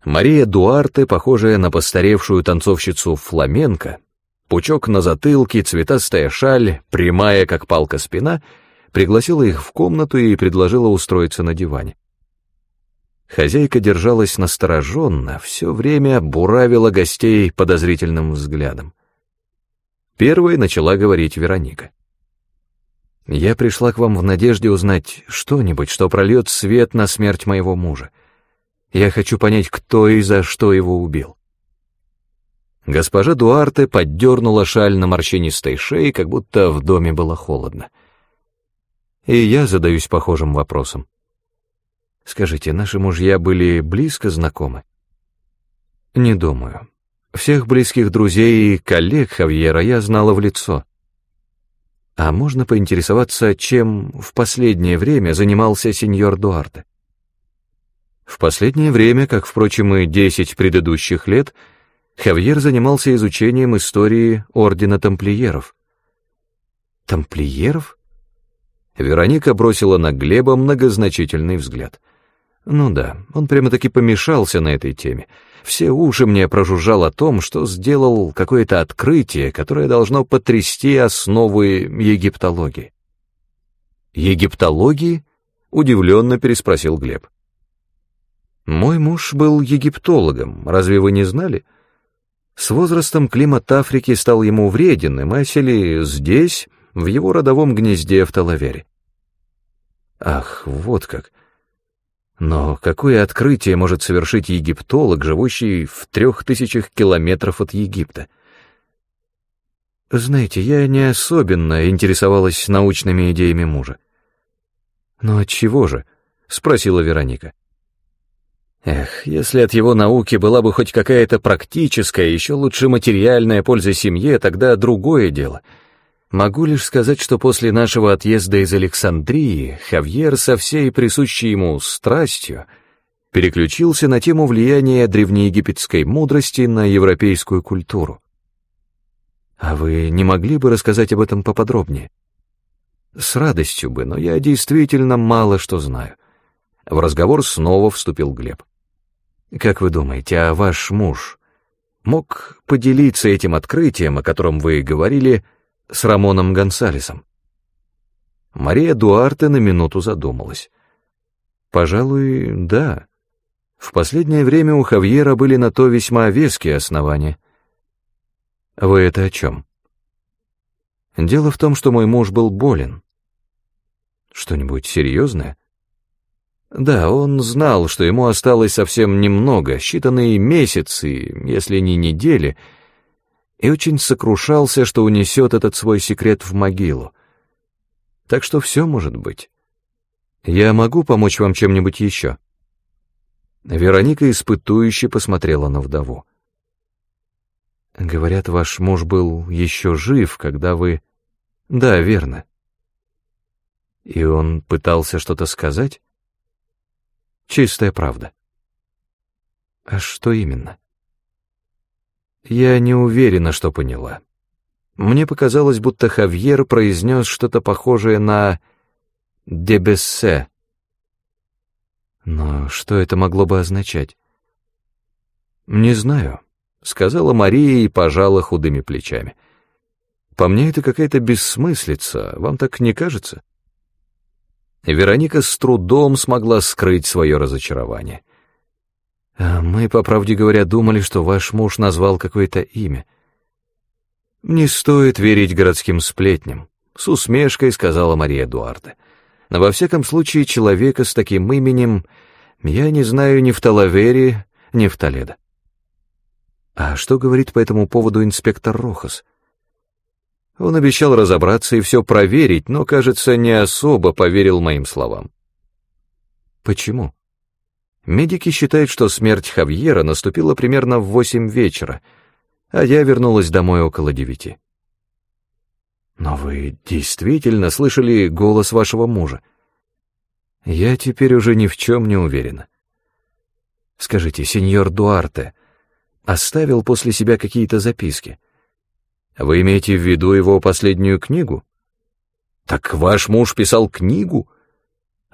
Мария Дуарте, похожая на постаревшую танцовщицу фламенко, пучок на затылке, цветастая шаль, прямая, как палка спина, пригласила их в комнату и предложила устроиться на диване. Хозяйка держалась настороженно, все время буравила гостей подозрительным взглядом. Первой начала говорить Вероника. «Я пришла к вам в надежде узнать что-нибудь, что прольет свет на смерть моего мужа. Я хочу понять, кто и за что его убил». Госпожа Дуарте поддернула шаль на морщинистой шее, как будто в доме было холодно. И я задаюсь похожим вопросом. Скажите, наши мужья были близко знакомы? Не думаю. Всех близких друзей и коллег Хавьера я знала в лицо. А можно поинтересоваться, чем в последнее время занимался сеньор Дуарте? В последнее время, как, впрочем, и десять предыдущих лет, Хавьер занимался изучением истории Ордена Тамплиеров. Тамплиеров? Вероника бросила на Глеба многозначительный взгляд — ну да, он прямо-таки помешался на этой теме. Все уши мне прожужжал о том, что сделал какое-то открытие, которое должно потрясти основы египтологии. «Египтологии?» — удивленно переспросил Глеб. «Мой муж был египтологом, разве вы не знали?» С возрастом климат Африки стал ему вреден, и мы осели здесь, в его родовом гнезде в Талавере. Ах, вот как. Но какое открытие может совершить египтолог, живущий в трех тысячах километров от Египта? Знаете, я не особенно интересовалась научными идеями мужа. «Но от чего же?» — спросила Вероника. Эх, если от его науки была бы хоть какая-то практическая, еще лучше материальная польза семье, тогда другое дело. Могу лишь сказать, что после нашего отъезда из Александрии Хавьер со всей присущей ему страстью переключился на тему влияния древнеегипетской мудрости на европейскую культуру. А вы не могли бы рассказать об этом поподробнее? С радостью бы, но я действительно мало что знаю. В разговор снова вступил Глеб. Как вы думаете, а ваш муж мог поделиться этим открытием, о котором вы говорили, с Рамоном Гонсалесом? Мария Дуарте на минуту задумалась. Пожалуй, да. В последнее время у Хавьера были на то весьма веские основания. Вы это о чем? Дело в том, что мой муж был болен. Что-нибудь серьезное? Да, он знал, что ему осталось совсем немного, считанные месяцы, если не недели, и очень сокрушался, что унесет этот свой секрет в могилу. Так что все может быть. Я могу помочь вам чем-нибудь еще?» Вероника испытующе посмотрела на вдову. «Говорят, ваш муж был еще жив, когда вы...» «Да, верно». «И он пытался что-то сказать?» Чистая правда. А что именно? Я не уверена, что поняла. Мне показалось, будто Хавьер произнес что-то похожее на «дебессе». Но что это могло бы означать? «Не знаю», — сказала Мария и пожала худыми плечами. «По мне это какая-то бессмыслица, вам так не кажется?» Вероника с трудом смогла скрыть свое разочарование. «А мы, по правде говоря, думали, что ваш муж назвал какое-то имя». «Не стоит верить городским сплетням», — с усмешкой сказала Мария Эдуарда. «Но во всяком случае человека с таким именем я не знаю ни в Талавере, ни в Толедо». «А что говорит по этому поводу инспектор Рохас?» Он обещал разобраться и все проверить, но, кажется, не особо поверил моим словам. Почему? Медики считают, что смерть Хавьера наступила примерно в восемь вечера, а я вернулась домой около девяти. Но вы действительно слышали голос вашего мужа? Я теперь уже ни в чем не уверена. Скажите, сеньор Дуарте оставил после себя какие-то записки? — вы имеете в виду его последнюю книгу? Так ваш муж писал книгу?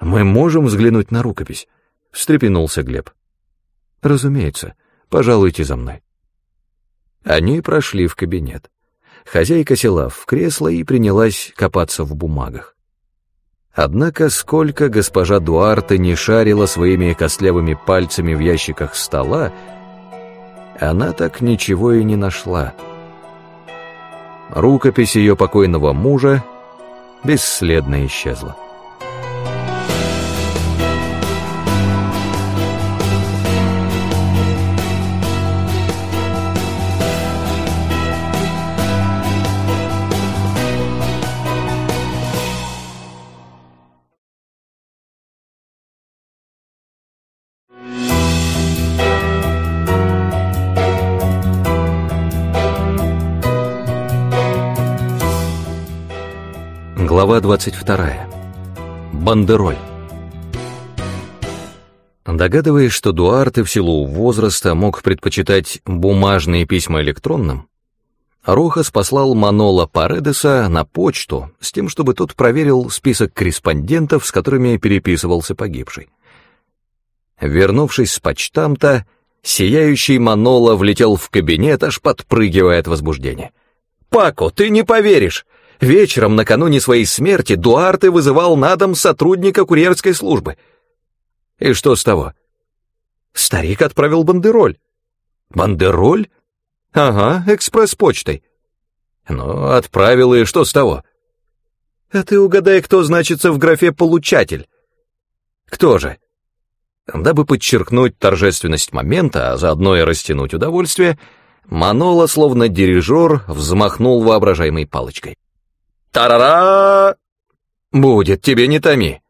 Мы можем взглянуть на рукопись? Встрепенулся Глеб. Разумеется. Пожалуйте за мной. Они прошли в кабинет. Хозяйка села в кресло и принялась копаться в бумагах. Однако сколько госпожа Дуарте не шарила своими костлявыми пальцами в ящиках стола, она так ничего и не нашла — Рукопись ее покойного мужа бесследно исчезла. Глава 22. Бандероль. Догадываясь, что Дуарте в силу возраста мог предпочитать бумажные письма электронным, Рохас послал Манола Паредеса на почту с тем, чтобы тот проверил список корреспондентов, с которыми переписывался погибший. Вернувшись с почтамта, сияющий Манола влетел в кабинет, аж подпрыгивая от возбуждения. «Пако, ты не поверишь! Вечером накануне своей смерти Дуарте вызывал на дом сотрудника курьерской службы. И что с того? Старик отправил бандероль. Бандероль? Ага, экспресс-почтой. Ну, отправил, и что с того? А ты угадай, кто значится в графе «получатель». Кто же? Дабы подчеркнуть торжественность момента, а заодно и растянуть удовольствие, Манола, словно дирижер, взмахнул воображаемой палочкой. «Тарара!» «Будет, тебе не томи!»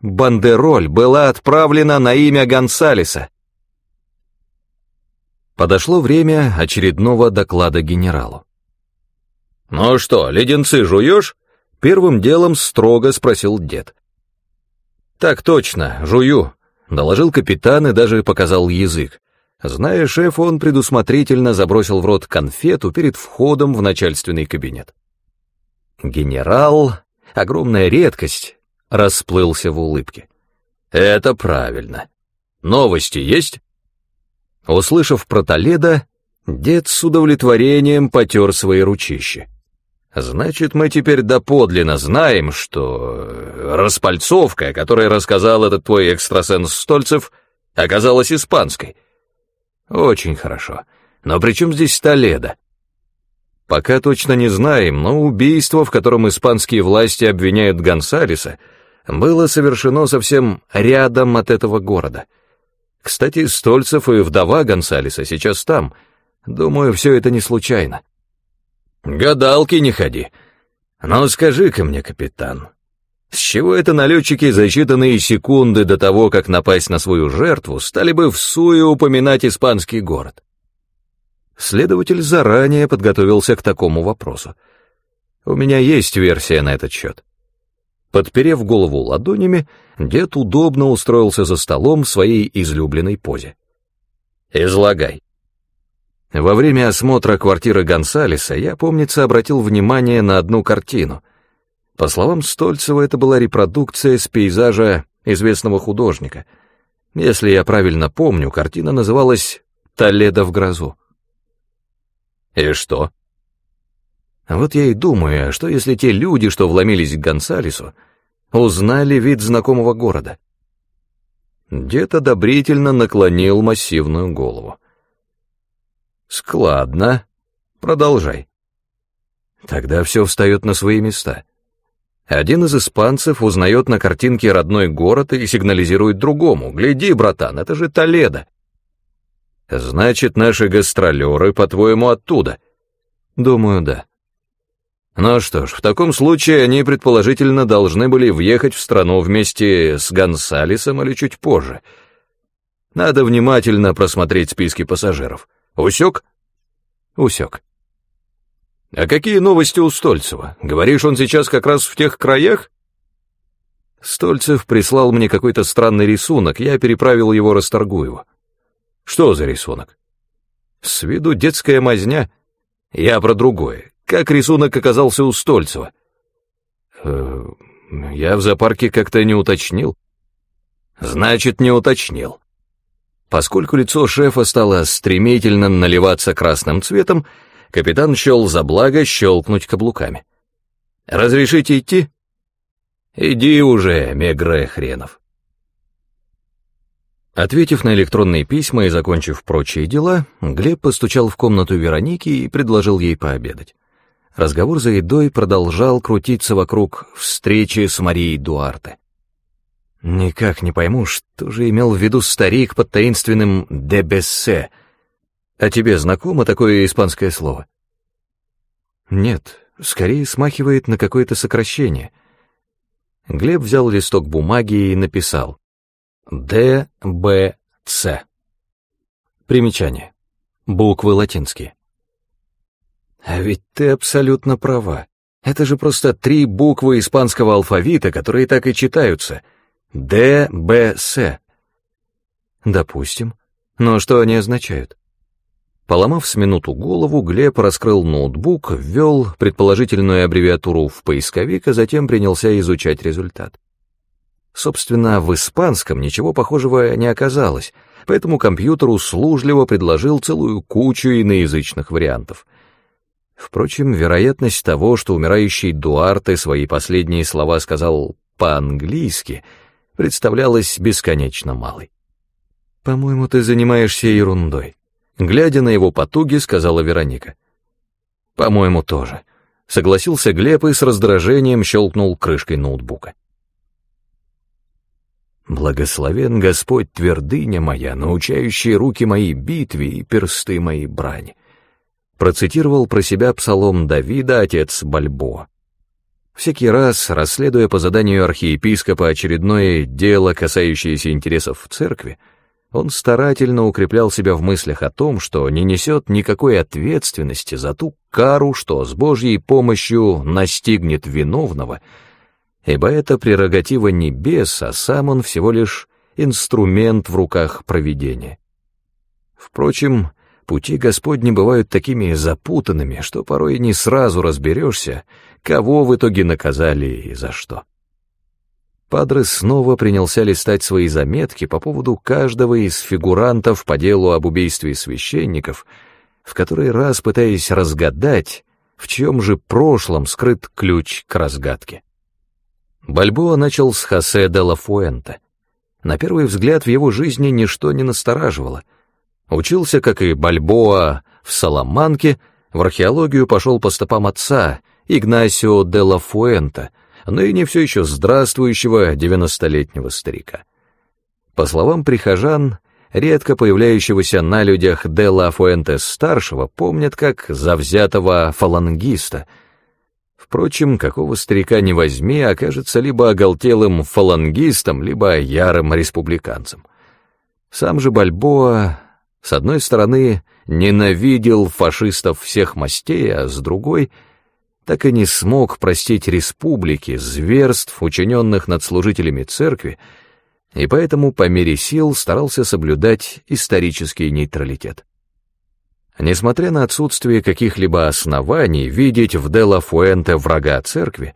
Бандероль была отправлена на имя Гонсалеса. Подошло время очередного доклада генералу. «Ну что, леденцы жуешь?» — первым делом строго спросил дед. «Так точно, жую», — доложил капитан и даже показал язык. Зная шефа, он предусмотрительно забросил в рот конфету перед входом в начальственный кабинет. Генерал, огромная редкость, расплылся в улыбке. «Это правильно. Новости есть?» Услышав про Толедо, дед с удовлетворением потер свои ручища. Значит, мы теперь доподлинно знаем, что распальцовка, о которой рассказал этот твой экстрасенс Стольцев, оказалась испанской. Очень хорошо. Но при чем здесь Толедо? Пока точно не знаем, но убийство, в котором испанские власти обвиняют Гонсалеса, было совершено совсем рядом от этого города. Кстати, Стольцев и вдова Гонсалеса сейчас там. Думаю, все это не случайно. Гадалки не ходи. Но скажи-ка мне, капитан, с чего это налетчики за считанные секунды до того, как напасть на свою жертву, стали бы в суе упоминать испанский город? Следователь заранее подготовился к такому вопросу. У меня есть версия на этот счет. Подперев голову ладонями, дед удобно устроился за столом в своей излюбленной позе. «Излагай». Во время осмотра квартиры Гонсалеса я, помнится, обратил внимание на одну картину. По словам Стольцева, это была репродукция с пейзажа известного художника. Если я правильно помню, картина называлась «Толедо в грозу». И что? Вот я и думаю, а что если те люди, что вломились к Гонсалесу, узнали вид знакомого города? Дед одобрительно наклонил массивную голову. Складно. Продолжай. Тогда все встает на свои места. Один из испанцев узнает на картинке родной город и сигнализирует другому. «Гляди, братан, это же Толедо». «Значит, наши гастролеры, по-твоему, оттуда?» «Думаю, да». Ну что ж, в таком случае они, предположительно, должны были въехать в страну вместе с Гонсалесом или чуть позже. Надо внимательно просмотреть списки пассажиров. Усек? Усек. А какие новости у Стольцева? Говоришь, он сейчас как раз в тех краях? Стольцев прислал мне какой-то странный рисунок, я переправил его Расторгуеву. Что за рисунок? С виду детская мазня. Я про другое. Как рисунок оказался у Стольцева? Э, я в зоопарке как-то не уточнил. Значит, не уточнил. Поскольку лицо шефа стало стремительно наливаться красным цветом, капитан счел за благо щелкнуть каблуками. «Разрешите идти?» «Иди уже, мегре хренов». Ответив на электронные письма и закончив прочие дела, Глеб постучал в комнату Вероники и предложил ей пообедать. Разговор за едой продолжал крутиться вокруг встречи с Марией Дуарте. Никак не пойму, что же имел в виду старик под таинственным «дебессе». А тебе знакомо такое испанское слово? Нет, скорее смахивает на какое-то сокращение. Глеб взял листок бумаги и написал «ДБЦ». Примечание. Буквы латинские. А ведь ты абсолютно права. Это же просто три буквы испанского алфавита, которые так и читаются — ДБС. Допустим. Но что они означают? Поломав с минуту голову, Глеб раскрыл ноутбук, ввел предположительную аббревиатуру в поисковик, а затем принялся изучать результат. Собственно, в испанском ничего похожего не оказалось, поэтому компьютер услужливо предложил целую кучу иноязычных вариантов. Впрочем, вероятность того, что умирающий Дуарте свои последние слова сказал по-английски — представлялась бесконечно малой. «По-моему, ты занимаешься ерундой», — глядя на его потуги, сказала Вероника. «По-моему, тоже. согласился Глеб и с раздражением щелкнул крышкой ноутбука. «Благословен Господь твердыня моя, научающая руки мои битве и персты мои брани», процитировал про себя псалом Давида отец Бальбо. Всякий раз, расследуя по заданию архиепископа очередное дело, касающееся интересов церкви, он старательно укреплял себя в мыслях о том, что не несет никакой ответственности за ту кару, что с Божьей помощью настигнет виновного, ибо это прерогатива небес, а сам он всего лишь инструмент в руках провидения. Впрочем, пути Господни бывают такими запутанными, что порой не сразу разберешься, кого в итоге наказали и за что. Падре снова принялся листать свои заметки по поводу каждого из фигурантов по делу об убийстве священников, в который раз пытаясь разгадать, в чем же прошлом скрыт ключ к разгадке. Бальбоа начал с Хосе де ла Фуэнте. На первый взгляд в его жизни ничто не настораживало. Учился, как и Бальбоа, в Саламанке, в археологию пошел по стопам отца, Игнасио де ла Фуэнте — но и не все еще здравствующего девяностолетнего старика. По словам прихожан, редко появляющегося на людях Делла Фуэнтес-старшего помнят как завзятого фалангиста. Впрочем, какого старика не возьми, окажется либо оголтелым фалангистом, либо ярым республиканцем. Сам же Бальбоа, с одной стороны, ненавидел фашистов всех мастей, а с другой — так и не смог простить республике зверств, учиненных над служителями церкви, и поэтому по мере сил старался соблюдать исторический нейтралитет. Несмотря на отсутствие каких-либо оснований видеть в Делла Фуэнте врага церкви,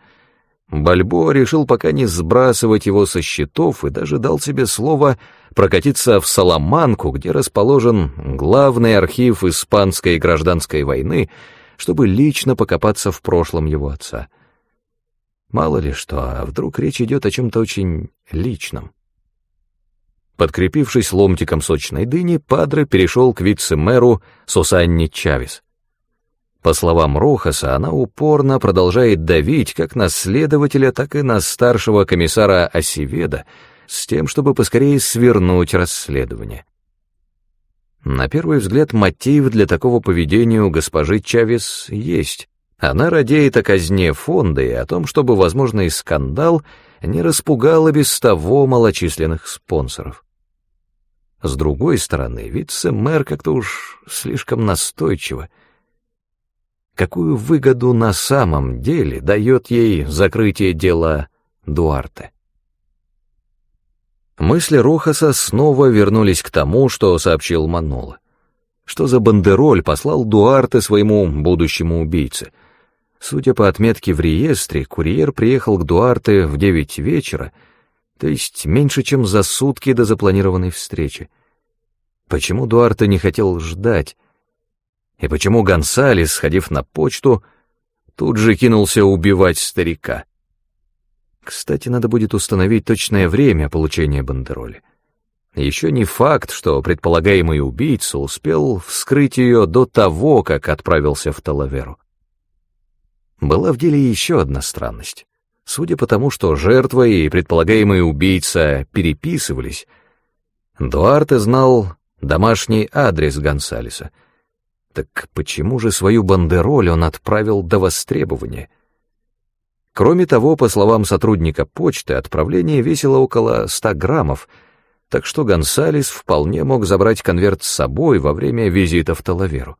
Бальбо решил пока не сбрасывать его со счетов и даже дал себе слово прокатиться в Саламанку, где расположен главный архив испанской гражданской войны — чтобы лично покопаться в прошлом его отца. Мало ли что, а вдруг речь идет о чем-то очень личном. Подкрепившись ломтиком сочной дыни, Падре перешел к вице-мэру Сусанне Чавес. По словам Рохаса, она упорно продолжает давить как на следователя, так и на старшего комиссара Осиведа, с тем, чтобы поскорее свернуть расследование. На первый взгляд, мотив для такого поведения у госпожи Чавес есть. Она радеет о казне фонда и о том, чтобы возможный скандал не распугал и без того малочисленных спонсоров. С другой стороны, вице-мэр как-то уж слишком настойчиво. Какую выгоду на самом деле дает ей закрытие дела Дуарте? Мысли Рохаса снова вернулись к тому, что сообщил Манола. Что за бандероль послал Дуарте своему будущему убийце? Судя по отметке в реестре, курьер приехал к Дуарте в девять вечера, то есть меньше, чем за сутки до запланированной встречи. Почему Дуарте не хотел ждать? И почему Гонсалес, сходив на почту, тут же кинулся убивать старика? Кстати, надо будет установить точное время получения бандероли. Еще не факт, что предполагаемый убийца успел вскрыть ее до того, как отправился в Талаверу. Была в деле еще одна странность. Судя по тому, что жертва и предполагаемый убийца переписывались, Дуарте знал домашний адрес Гонсалеса. Так почему же свою бандероль он отправил до востребования — Кроме того, по словам сотрудника почты, отправление весило около 100 граммов, так что Гонсалес вполне мог забрать конверт с собой во время визита в Талаверу.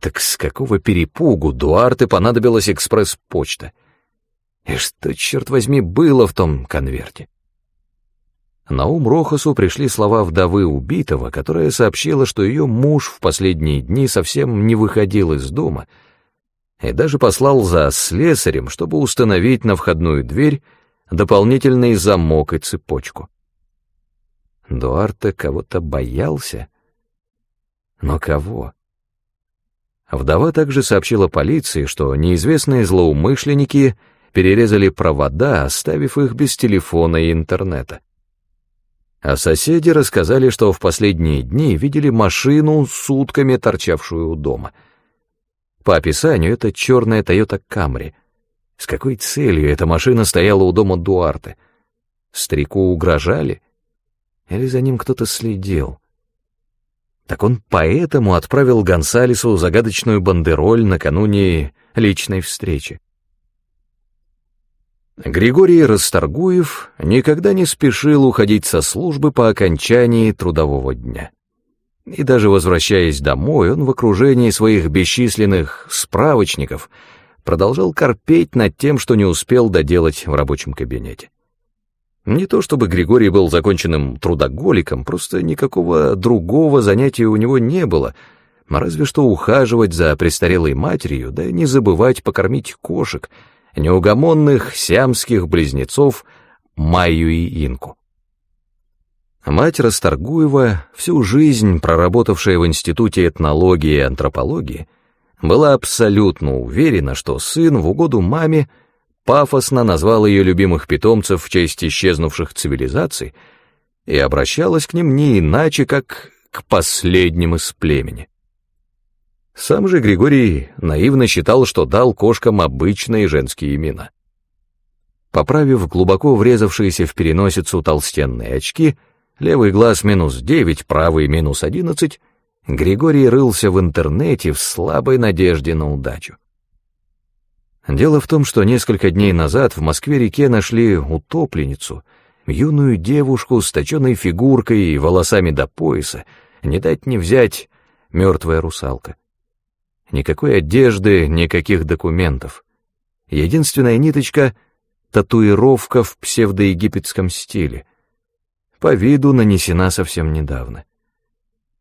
Так с какого перепугу Дуарте понадобилась экспресс-почта? И что, черт возьми, было в том конверте? На ум Рохасу пришли слова вдовы убитого, которая сообщила, что ее муж в последние дни совсем не выходил из дома — и даже послал за слесарем, чтобы установить на входную дверь дополнительный замок и цепочку. Дуарте кого-то боялся. Но кого? Вдова также сообщила полиции, что неизвестные злоумышленники перерезали провода, оставив их без телефона и интернета. А соседи рассказали, что в последние дни видели машину сутками торчавшую у дома — По описанию, это черная Toyota Camry. С какой целью эта машина стояла у дома Дуарте? Старику угрожали? Или за ним кто-то следил? Так он поэтому отправил Гонсалесу загадочную бандероль накануне личной встречи. Григорий Расторгуев никогда не спешил уходить со службы по окончании трудового дня. И даже возвращаясь домой, он в окружении своих бесчисленных справочников продолжал корпеть над тем, что не успел доделать в рабочем кабинете. Не то чтобы Григорий был законченным трудоголиком, просто никакого другого занятия у него не было, разве что ухаживать за престарелой матерью, да не забывать покормить кошек, неугомонных сиамских близнецов Майю и Инку. Мать Расторгуева, всю жизнь проработавшая в Институте этнологии и антропологии, была абсолютно уверена, что сын в угоду маме пафосно назвал ее любимых питомцев в честь исчезнувших цивилизаций и обращалась к ним не иначе, как к последним из племени. Сам же Григорий наивно считал, что дал кошкам обычные женские имена. Поправив глубоко врезавшиеся в переносицу толстенные очки, левый глаз минус девять, правый минус одиннадцать, Григорий рылся в интернете в слабой надежде на удачу. Дело в том, что несколько дней назад в Москве-реке нашли утопленницу, юную девушку с точенной фигуркой и волосами до пояса, не дать не взять мертвая русалка. Никакой одежды, никаких документов. Единственная ниточка — татуировка в псевдоегипетском стиле. По виду нанесена совсем недавно.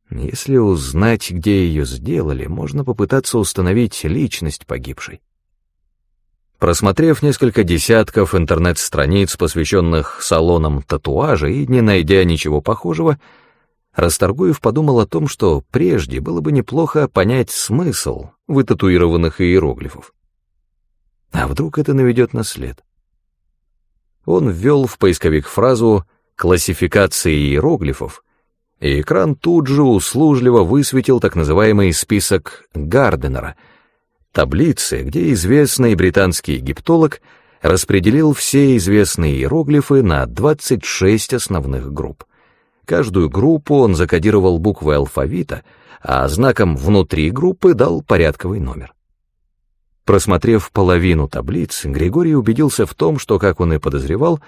Если узнать, где ее сделали, можно попытаться установить личность погибшей. Просмотрев несколько десятков интернет-страниц, посвященных салонам татуажа, и не найдя ничего похожего, Расторгуев подумал о том, что прежде было бы неплохо понять смысл вытатуированных иероглифов. А вдруг это наведет на след? Он ввел в поисковик фразу «классификация иероглифов», и экран тут же услужливо высветил так называемый список Гарденера — таблицы, где известный британский египтолог распределил все известные иероглифы на 26 основных групп. Каждую группу он закодировал буквы алфавита, а знаком внутри группы дал порядковый номер. Просмотрев половину таблиц, Григорий убедился в том, что, как он и подозревал,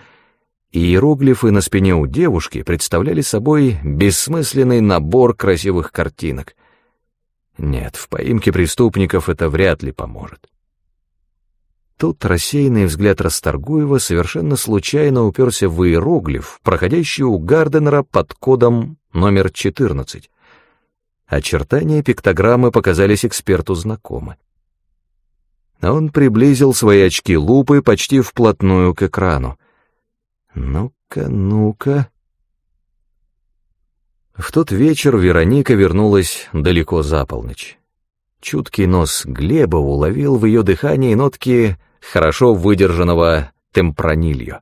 иероглифы на спине у девушки представляли собой бессмысленный набор красивых картинок, нет, в поимке преступников это вряд ли поможет. Тут рассеянный взгляд Расторгуева совершенно случайно уперся в иероглиф, проходящий у Гарденера под кодом номер 14. Очертания пиктограммы показались эксперту знакомы. Он приблизил свои очки лупы почти вплотную к экрану. «Ну-ка, ну-ка...» В тот вечер Вероника вернулась далеко за полночь. Чуткий нос Глеба уловил в ее дыхании нотки хорошо выдержанного темпранилью.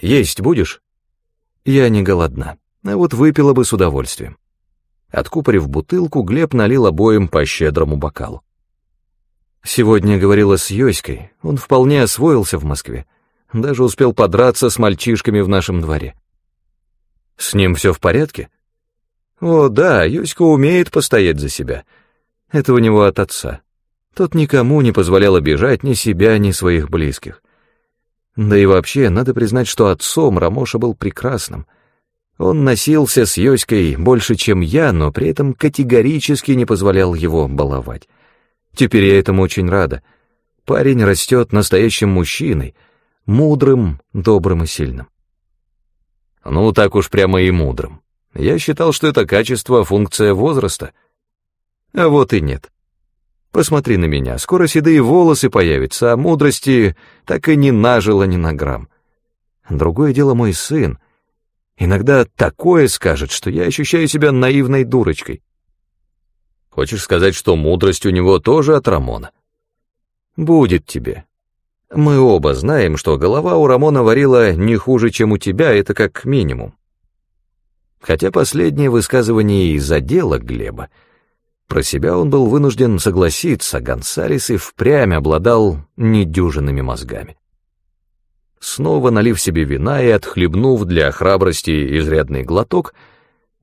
«Есть будешь?» «Я не голодна, а вот выпила бы с удовольствием». Откупорив бутылку, Глеб налил обоим по щедрому бокалу. Сегодня говорила с Йоськой, он вполне освоился в Москве, даже успел подраться с мальчишками в нашем дворе. С ним все в порядке? О, да, Юська умеет постоять за себя. Это у него от отца. Тот никому не позволял обижать ни себя, ни своих близких. Да и вообще, надо признать, что отцом Рамоша был прекрасным. Он носился с Йоськой больше, чем я, но при этом категорически не позволял его баловать. Теперь я этому очень рада. Парень растет настоящим мужчиной, мудрым, добрым и сильным. Ну, так уж прямо и мудрым. Я считал, что это качество — функция возраста. А вот и нет. Посмотри на меня, скоро седые волосы появятся, а мудрости так и не нажило ни на грамм. Другое дело мой сын. Иногда такое скажет, что я ощущаю себя наивной дурочкой. Хочешь сказать, что мудрость у него тоже от Рамона? Будет тебе. Мы оба знаем, что голова у Рамона варила не хуже, чем у тебя, это как минимум. Хотя последнее высказывание и задело Глеба. Про себя он был вынужден согласиться, Гонсалес и впрямь обладал недюжинными мозгами. Снова налив себе вина и отхлебнув для храбрости изрядный глоток, —